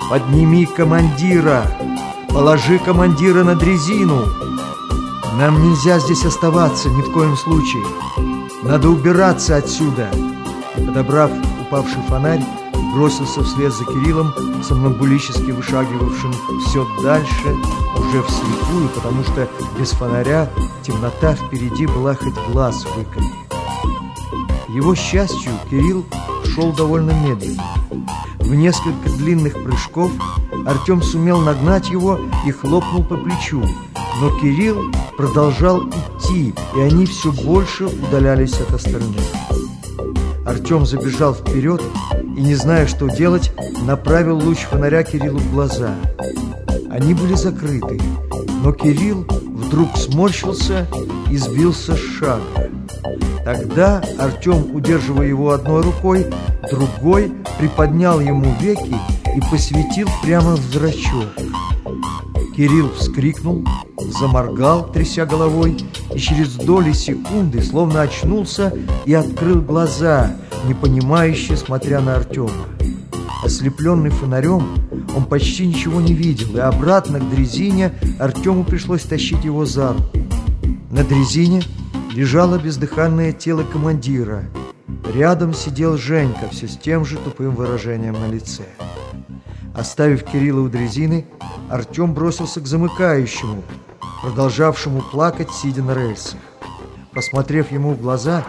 «Подними командира! Положи командира на дрезину!» Нам нельзя здесь оставаться ни в коем случае. Надо убираться отсюда. Подобрав упавший фонарь, бросился вслед за Кириллом, сомнамбулически вышагивавшим все дальше, уже вслепую, потому что без фонаря темнота впереди была хоть глаз выколи. Его счастью, Кирилл шел довольно медленно. В несколько длинных прыжков Артем сумел нагнать его и хлопнул по плечу, но Кирилл продолжал идти, и они все больше удалялись от остальных. Артем забежал вперед и, не зная, что делать, направил луч фонаря Кириллу в глаза. Они были закрыты, но Кирилл вдруг сморщился и сбился с шага. Тогда Артем, удерживая его одной рукой, другой приподнял ему веки и посветил прямо в зрачок. Кирилл вскрикнул, заморгал, тряся головой, и через доли секунды словно очнулся и открыл глаза, непонимающе смотря на Артема. Ослепленный фонарем, он почти ничего не видел, и обратно к дрезине Артему пришлось тащить его за руку. На дрезине лежало бездыханное тело командира. Рядом сидел Женька, все с тем же тупым выражением на лице. Оставив Кирилла у дрезины, Артем бросился к замыкающему, продолжавшему плакать, сидя на рельсах. Посмотрев ему в глаза,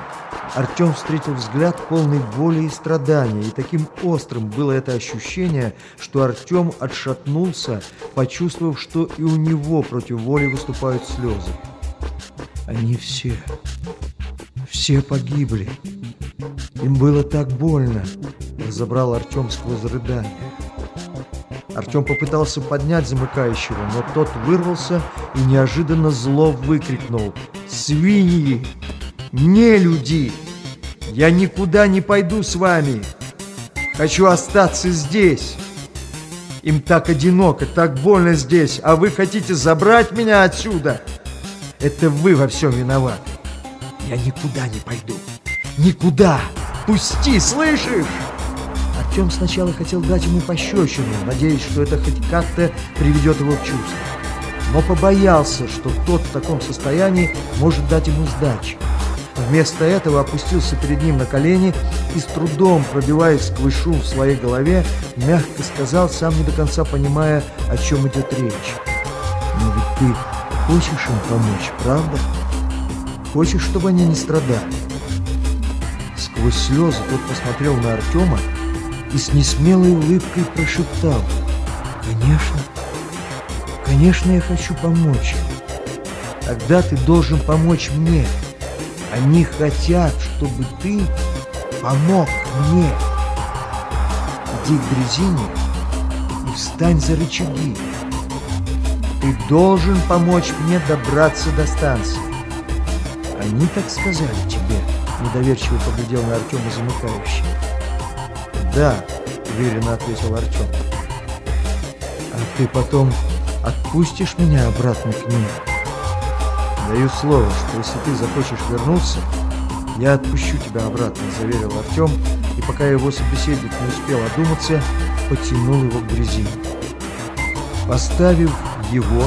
Артем встретил взгляд полный боли и страдания, и таким острым было это ощущение, что Артем отшатнулся, почувствовав, что и у него против воли выступают слезы. Они все, все погибли. Им было так больно, разобрал Артем сквозь рыдания. Артем попытался поднять замыкающего, но тот вырвался и неожиданно зло выкрикнул. «Свиньи! Не люди! Я никуда не пойду с вами! Хочу остаться здесь! Им так одиноко, так больно здесь, а вы хотите забрать меня отсюда? Это вы во всем виноваты! Я никуда не пойду! Никуда! Пусти, слышишь?» Артем сначала хотел дать ему пощечину, надеясь, что это хоть как-то приведет его в чувство. Но побоялся, что тот в таком состоянии может дать ему сдачи. Вместо этого опустился перед ним на колени и с трудом, пробиваясь сквозь шум в своей голове, мягко сказал, сам не до конца понимая, о чем идет речь. «Но ведь ты хочешь им помочь, правда? Хочешь, чтобы они не страдали?» Сквозь слезы тот посмотрел на Артема и с несмелой улыбкой прошептал «Конечно, конечно, я хочу помочь. Тогда ты должен помочь мне. Они хотят, чтобы ты помог мне. Иди к дрезине и встань за рычаги. Ты должен помочь мне добраться до станции. Они так сказали тебе?» Недоверчиво поглядел на Артема замыкающий. «Да», — уверенно ответил Артем. «А ты потом отпустишь меня обратно к ним?» «Даю слово, что если ты захочешь вернуться, я отпущу тебя обратно», — заверил Артем, и пока его собеседник не успел одуматься, потянул его к дрезине. Поставив его,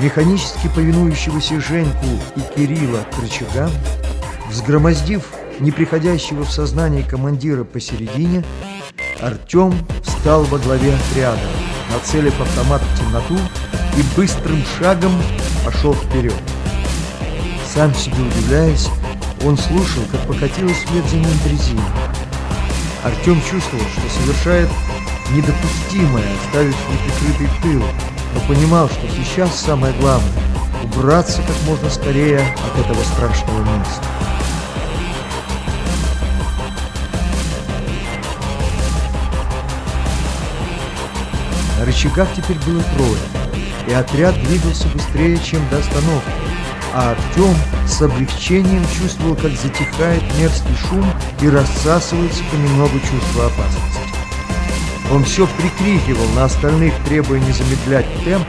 механически повинующегося Женьку и Кирилла к рычагам, взгромоздив неприходящего в сознание командира посередине, Артем встал во главе отряда, нацелив автомат в темноту и быстрым шагом пошел вперед. Сам себе удивляясь, Он слушал, как покатилась вслед за ним дрезина. Артем чувствовал, что совершает недопустимое, оставив неприкрытый тыл, но понимал, что сейчас самое главное – убраться как можно скорее от этого страшного места. На рычагах теперь было трое, и отряд двигался быстрее, чем до остановки, а Артем с облегчением чувствовал, как затихает мерзкий шум и рассасывается понемногу чувство опасности. Он все прикрикивал на остальных, требуя не замедлять темп,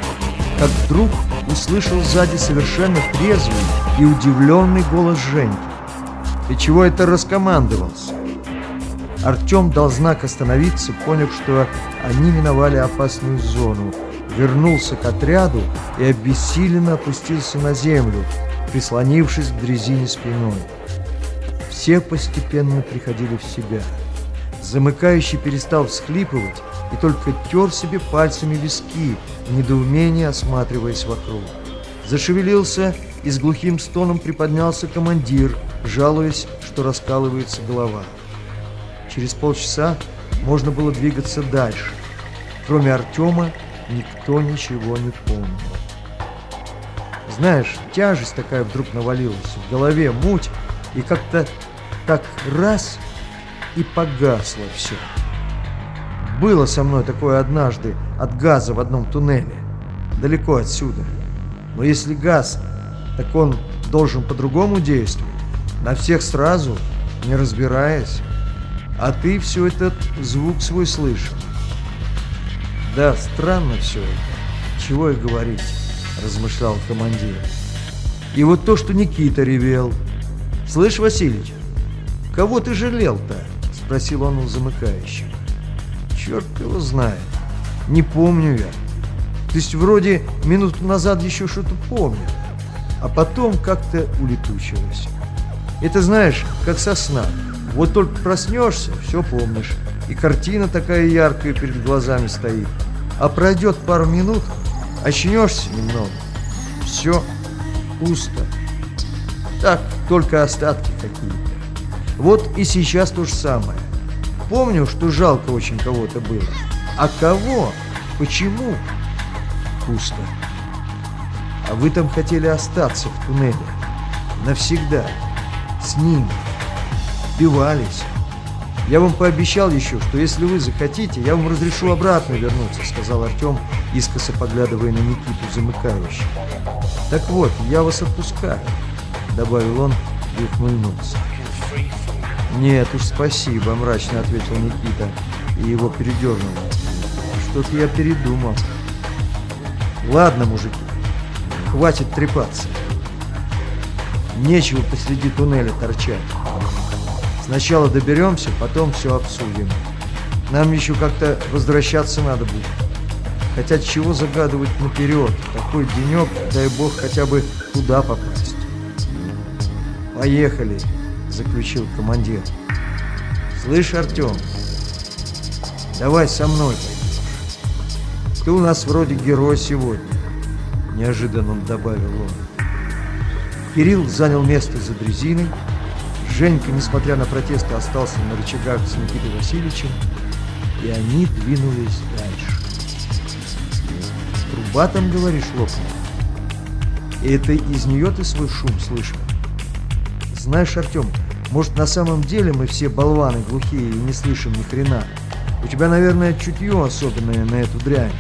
как вдруг услышал сзади совершенно трезвый и удивленный голос Женьки. «Ты чего это раскомандовался?» Артем дал знак остановиться, поняв, что они миновали опасную зону, вернулся к отряду и обессиленно опустился на землю, прислонившись к дрезине спиной. Все постепенно приходили в себя. Замыкающий перестал всхлипывать и только тер себе пальцами виски, в недоумении осматриваясь вокруг. Зашевелился и с глухим стоном приподнялся командир, жалуясь, что раскалывается голова. Через полчаса можно было двигаться дальше. Кроме Артема, никто ничего не помнил. Знаешь, тяжесть такая вдруг навалилась, в голове муть, и как-то так раз и погасло все. Было со мной такое однажды от газа в одном туннеле, далеко отсюда. Но если газ, так он должен по-другому действовать, на всех сразу, не разбираясь. А ты все этот звук свой слышал. Да, странно все это. Чего и говорить, размышлял командир. И вот то, что Никита ревел. Слышь, Васильевич, кого ты жалел-то? Спросил он у замыкающего. Черт его знает. Не помню я. То есть вроде минуту назад еще что-то помню, а потом как-то улетучилось. Это знаешь, как со сна. Вот только проснешься, все помнишь. И картина такая яркая перед глазами стоит. А пройдет пару минут, очнешься немного. Все пусто. Так, только остатки какие-то. Вот и сейчас то же самое. Помню, что жалко очень кого-то было. А кого? Почему? Пусто. А вы там хотели остаться в туннеле. Навсегда. С ним. Бивались. Я вам пообещал еще, что если вы захотите, я вам разрешу обратно вернуться, сказал Артем, искоса поглядывая на Никиту замыкающего. Так вот, я вас отпускаю, добавил он и ухмыльнулся. Нет уж, спасибо, мрачно ответил Никита, и его передернуло. Что-то я передумал. Ладно, мужики, хватит трепаться. Нечего посреди туннеля торчать. Сначала доберемся, потом все обсудим. Нам еще как-то возвращаться надо будет. Хотя чего загадывать наперед? Такой денек, дай бог, хотя бы туда попасть. Поехали, заключил командир. Слышь, Артем, давай со мной. Ты у нас вроде герой сегодня, неожиданно добавил он. Кирилл занял место за дрезиной, Женька, несмотря на протесты, остался на рычагах с Никитой Васильевичем, и они двинулись дальше. Труба там, говоришь, лопнула? И это из нее ты свой шум слышал? Знаешь, Артем, может, на самом деле мы все болваны глухие и не слышим ни хрена? У тебя, наверное, чутье особенное на эту дрянь.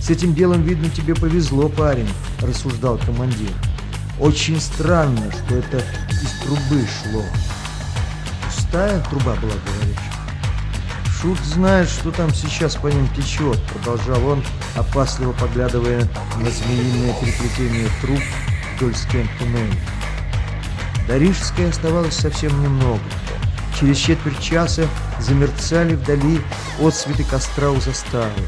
С этим делом, видно, тебе повезло, парень, рассуждал командир. Очень странно, что это из трубы шло пустая труба была, говоришь? Шут знает, что там сейчас по ним течет, продолжал он, опасливо поглядывая на змеиное переплетение труб вдоль стен туннеля. До Рижской оставалось совсем немного. Через четверть часа замерцали вдали отсветы костра у заставы.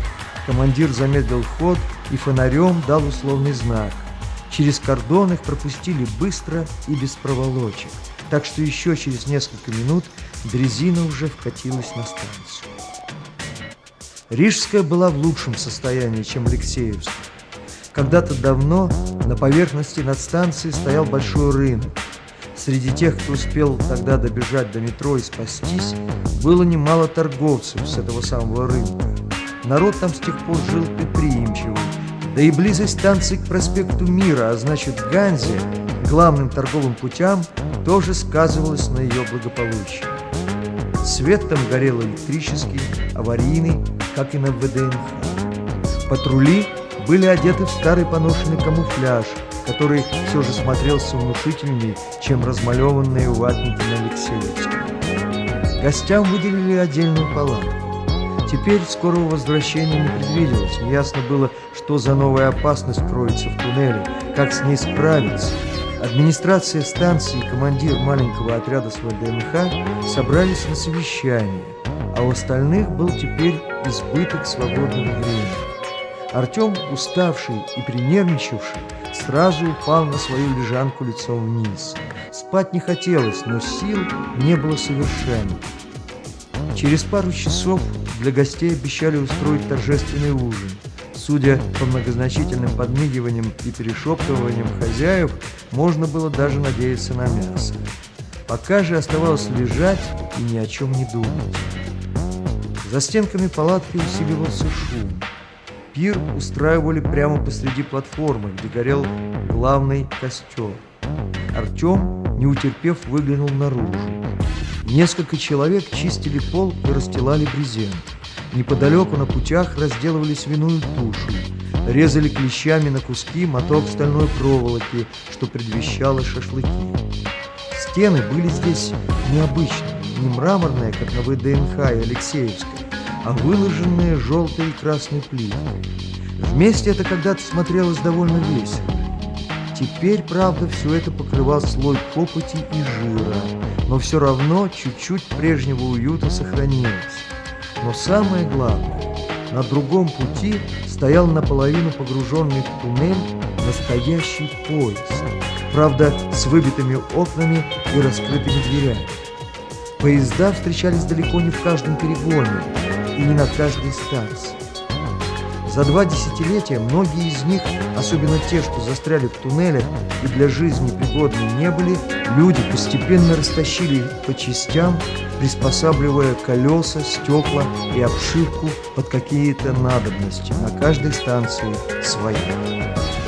Командир замедлил ход и фонарем дал условный знак. Через кордон их пропустили быстро и без проволочек так что еще через несколько минут дрезина уже вкатилась на станцию. Рижская была в лучшем состоянии, чем Алексеевская. Когда-то давно на поверхности над станцией стоял большой рынок. Среди тех, кто успел тогда добежать до метро и спастись, было немало торговцев с этого самого рынка. Народ там с тех пор жил предприимчивый, да и близость станции к проспекту Мира, а значит Ганзе, главным торговым путям, тоже сказывалась на ее благополучии. Свет там горел электрический, аварийный, как и на ВДНХ. Патрули были одеты в старый поношенный камуфляж, который все же смотрелся внушительнее, чем размалеванные ватники на Алексеевском. Гостям выделили отдельную палату. Теперь скорого возвращения не предвиделось. Неясно было, что за новая опасность кроется в туннеле, как с ней справиться. Администрация станции и командир маленького отряда с ВДНХ собрались на совещание, а у остальных был теперь избыток свободного времени. Артем, уставший и принервничавший, сразу упал на свою лежанку лицом вниз. Спать не хотелось, но сил не было совершенно. Через пару часов для гостей обещали устроить торжественный ужин. Судя по многозначительным подмигиваниям и перешептываниям хозяев, можно было даже надеяться на мясо. Пока же оставалось лежать и ни о чем не думать. За стенками палатки усиливался шум. Пир устраивали прямо посреди платформы, где горел главный костер. Артем, не утерпев, выглянул наружу. Несколько человек чистили пол и расстилали брезент. Неподалеку на путях разделывали свиную тушу, резали клещами на куски моток стальной проволоки, что предвещало шашлыки. Стены были здесь необычные, не мраморные, как на ВДНХ и Алексеевской, а выложенные желтой и красной плиткой. Вместе это когда-то смотрелось довольно весело. Теперь, правда, все это покрывал слой копоти и жира, но все равно чуть-чуть прежнего уюта сохранилось. Но самое главное, на другом пути стоял наполовину погруженный в туннель настоящий поезд, правда, с выбитыми окнами и раскрытыми дверями. Поезда встречались далеко не в каждом перегоне и не на каждой станции. За два десятилетия многие из них, особенно те, что застряли в туннелях и для жизни пригодны не были, люди постепенно растащили по частям, приспосабливая колеса, стекла и обшивку под какие-то надобности. На каждой станции свои.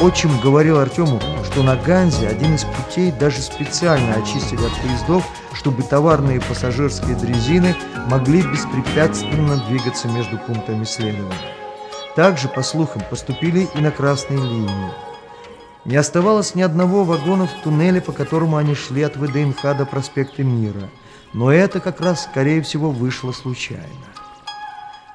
Отчим говорил Артему, что на Ганзе один из путей даже специально очистили от поездов, чтобы товарные и пассажирские дрезины могли беспрепятственно двигаться между пунктами следования. Также, по слухам, поступили и на красной линии. Не оставалось ни одного вагона в туннеле, по которому они шли от ВДНХ до проспекта Мира. Но это как раз, скорее всего, вышло случайно.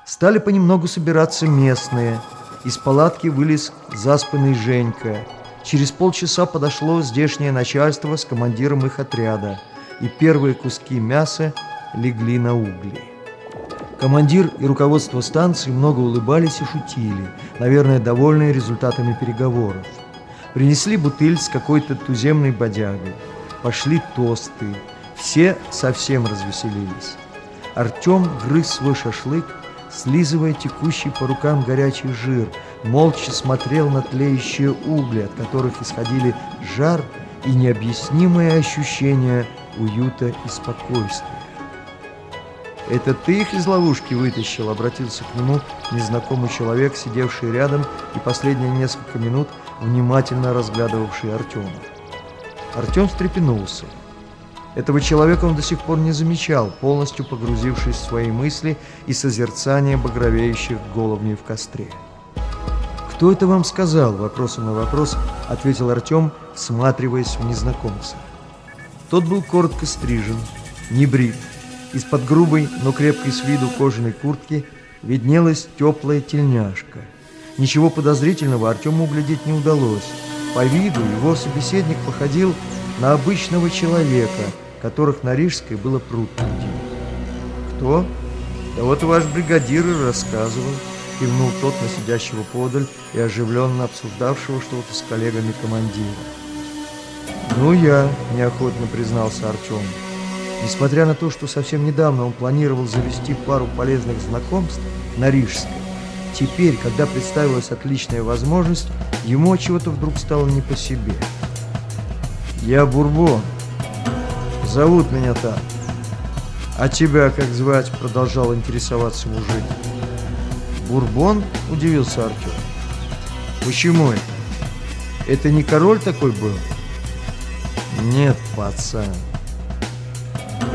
Стали понемногу собираться местные. Из палатки вылез заспанный Женька. Через полчаса подошло здешнее начальство с командиром их отряда, и первые куски мяса легли на угли. Командир и руководство станции много улыбались и шутили, наверное, довольные результатами переговоров. Принесли бутыль с какой-то туземной бодягой. Пошли тосты. Все совсем развеселились. Артем грыз свой шашлык, слизывая текущий по рукам горячий жир, молча смотрел на тлеющие угли, от которых исходили жар и необъяснимое ощущение уюта и спокойствия. «Это ты их из ловушки вытащил?» — обратился к нему незнакомый человек, сидевший рядом и последние несколько минут внимательно разглядывавший Артема. Артем встрепенулся. Этого человека он до сих пор не замечал, полностью погрузившись в свои мысли и созерцание багровеющих головней в костре. «Кто это вам сказал?» – вопросом на вопрос ответил Артем, всматриваясь в незнакомца. Тот был коротко стрижен, не брит, из-под грубой, но крепкой с виду кожаной куртки виднелась теплая тельняшка. Ничего подозрительного Артему углядеть не удалось. По виду его собеседник походил на обычного человека, которых на Рижской было пруд «Кто?» «Да вот ваш бригадир и рассказывал», — кивнул тот на сидящего подаль и оживленно обсуждавшего что-то с коллегами командира. «Ну, я», — неохотно признался Артем. Несмотря на то, что совсем недавно он планировал завести пару полезных знакомств на Рижской, теперь, когда представилась отличная возможность, ему чего-то вдруг стало не по себе. «Я Бурбо», Зовут меня так. А тебя как звать? Продолжал интересоваться мужик. Бурбон? Удивился Артем. Почему это? Это не король такой был? Нет, пацан.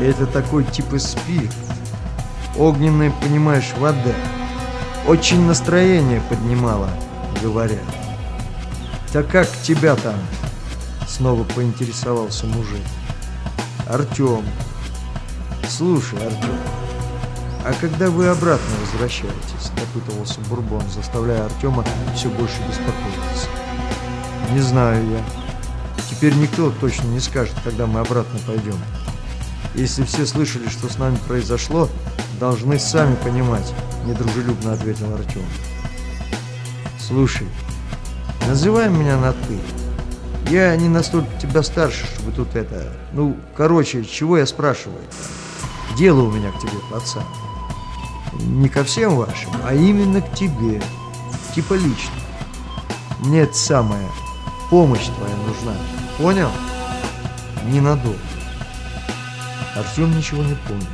Это такой типа спирт. Огненная, понимаешь, вода. Очень настроение поднимала, говорят. Так как тебя там? Снова поинтересовался мужик. Артем. Слушай, Артем, а когда вы обратно возвращаетесь? Допытывался Бурбон, заставляя Артема все больше беспокоиться. Не знаю я. Теперь никто точно не скажет, когда мы обратно пойдем. Если все слышали, что с нами произошло, должны сами понимать, недружелюбно ответил Артем. Слушай, называй меня на «ты». Я не настолько тебя старше, чтобы тут это... Ну, короче, чего я спрашиваю? Дело у меня к тебе, пацан. Не ко всем вашим, а именно к тебе. Типа лично. Мне это самое, помощь твоя нужна. Понял? Ненадолго. Артем ничего не понял.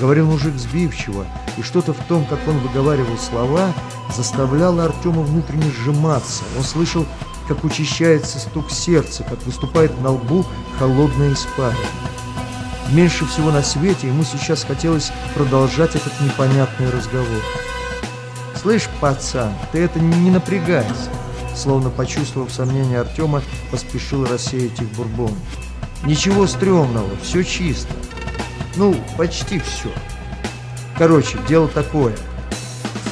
Говорил мужик сбивчиво, и что-то в том, как он выговаривал слова, заставляло Артема внутренне сжиматься. Он слышал как учащается стук сердца, как выступает на лбу холодная испарина. Меньше всего на свете ему сейчас хотелось продолжать этот непонятный разговор. «Слышь, пацан, ты это не напрягайся!» Словно почувствовав сомнение Артема, поспешил рассеять их бурбон. «Ничего стрёмного, все чисто. Ну, почти все. Короче, дело такое.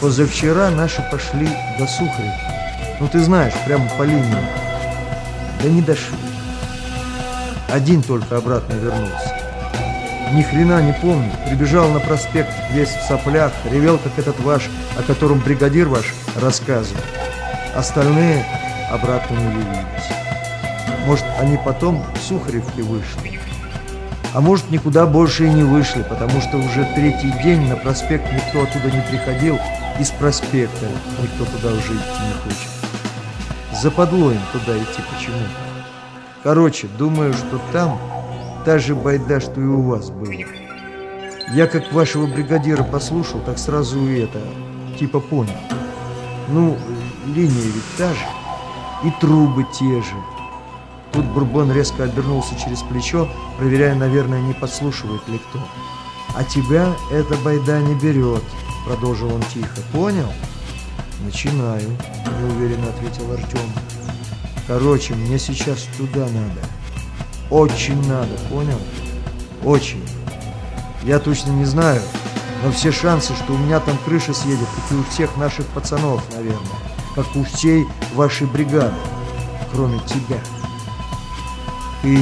Позавчера наши пошли до Сухаревки. Ну ты знаешь, прямо по линии. Да не дошли. Один только обратно вернулся. Ни хрена не помню. Прибежал на проспект весь в соплях, ревел, как этот ваш, о котором бригадир ваш рассказывал. Остальные обратно не явились. Может, они потом в Сухаревке вышли. А может, никуда больше и не вышли, потому что уже третий день на проспект никто оттуда не приходил, из проспекта никто туда уже идти не хочет. Западло им туда идти почему Короче, думаю, что там та же байда, что и у вас было. Я как вашего бригадира послушал, так сразу и это, типа понял. Ну, линия ведь та же, и трубы те же. Тут Бурбон резко обернулся через плечо, проверяя, наверное, не подслушивает ли кто. «А тебя эта байда не берет», — продолжил он тихо. «Понял?» «Начинаю», — неуверенно ответил Артем. «Короче, мне сейчас туда надо. Очень надо, понял? Очень. Я точно не знаю, но все шансы, что у меня там крыша съедет, как и у всех наших пацанов, наверное, как у всей вашей бригады, кроме тебя». Ты,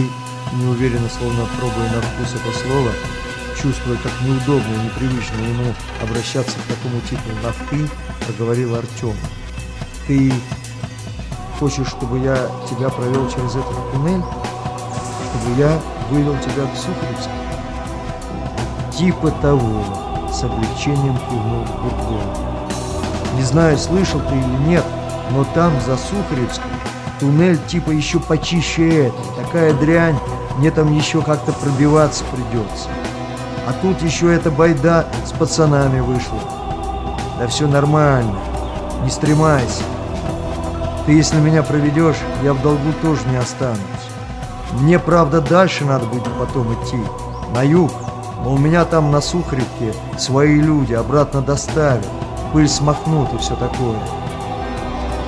неуверенно, словно пробуя на вкус это слово, чувствуя, как неудобно и непривычно ему обращаться к такому типу на «ты», проговорил Артем. «Ты хочешь, чтобы я тебя провел через этот туннель? Чтобы я вывел тебя к Сухаревску?» «Типа того», — с облегчением кивнул Бургон. «Не знаю, слышал ты или нет, но там, за Сухаревском, туннель типа еще почище этой. Такая дрянь, мне там еще как-то пробиваться придется. А тут еще эта байда с пацанами вышла. Да все нормально, не стремайся. Ты если меня проведешь, я в долгу тоже не останусь. Мне, правда, дальше надо будет потом идти, на юг. Но у меня там на Сухаревке свои люди обратно доставят, пыль смахнут и все такое.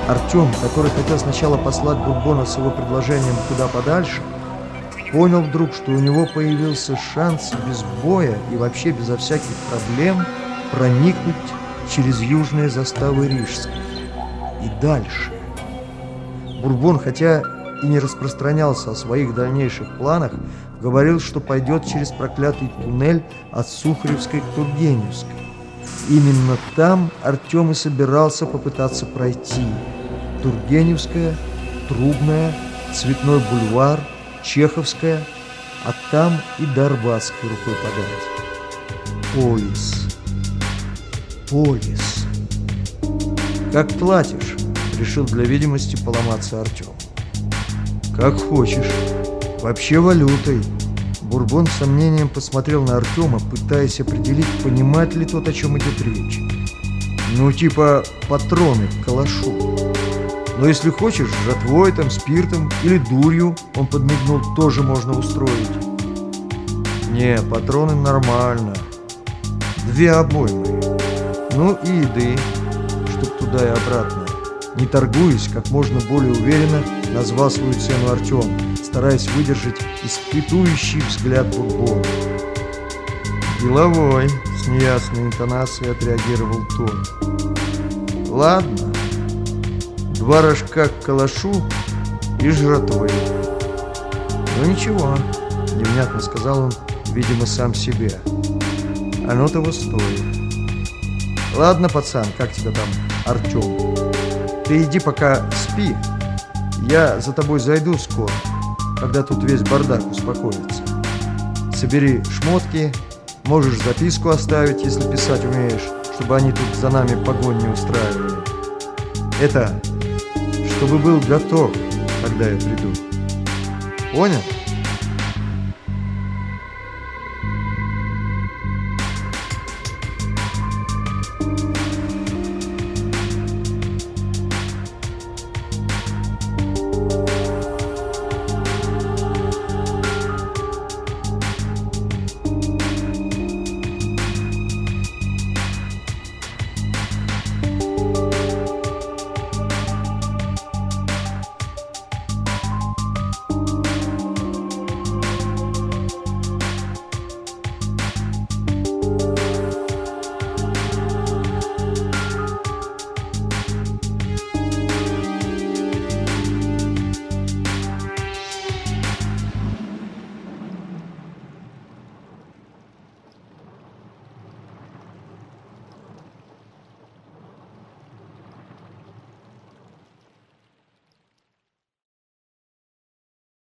Артем, который хотел сначала послать Бурбона с его предложением куда подальше, понял вдруг, что у него появился шанс без боя и вообще безо всяких проблем проникнуть через южные заставы Рижска. И дальше. Бурбон, хотя и не распространялся о своих дальнейших планах, говорил, что пойдет через проклятый туннель от Сухаревской к Тургеневской. Именно там Артем и собирался попытаться пройти. Тургеневская, Трубная, Цветной бульвар – Чеховская, а там и до Арбатской рукой подать. Полис. Полис. Как платишь? Решил для видимости поломаться Артем. Как хочешь. Вообще валютой. Бурбон с сомнением посмотрел на Артема, пытаясь определить, понимает ли тот, о чем идет речь. Ну, типа патроны к калашу. Но если хочешь, жратвой, там, спиртом или дурью, он подмигнул, тоже можно устроить. Не, патроны нормально. Две обоймы. Ну и еды, чтоб туда и обратно. Не торгуясь, как можно более уверенно назвал свою цену Артем, стараясь выдержать испытующий взгляд Бурбона. «Деловой», — с неясной интонацией отреагировал тот. «Ладно, два рожка к калашу и жратвы». «Ну ничего», — невнятно сказал он, видимо, сам себе. «Оно того стоит». «Ладно, пацан, как тебя там, Артем? Ты иди пока спи, я за тобой зайду скоро» когда тут весь бардак успокоится. Собери шмотки, можешь записку оставить, если писать умеешь, чтобы они тут за нами погонь не устраивали. Это, чтобы был готов, когда я приду. Понял?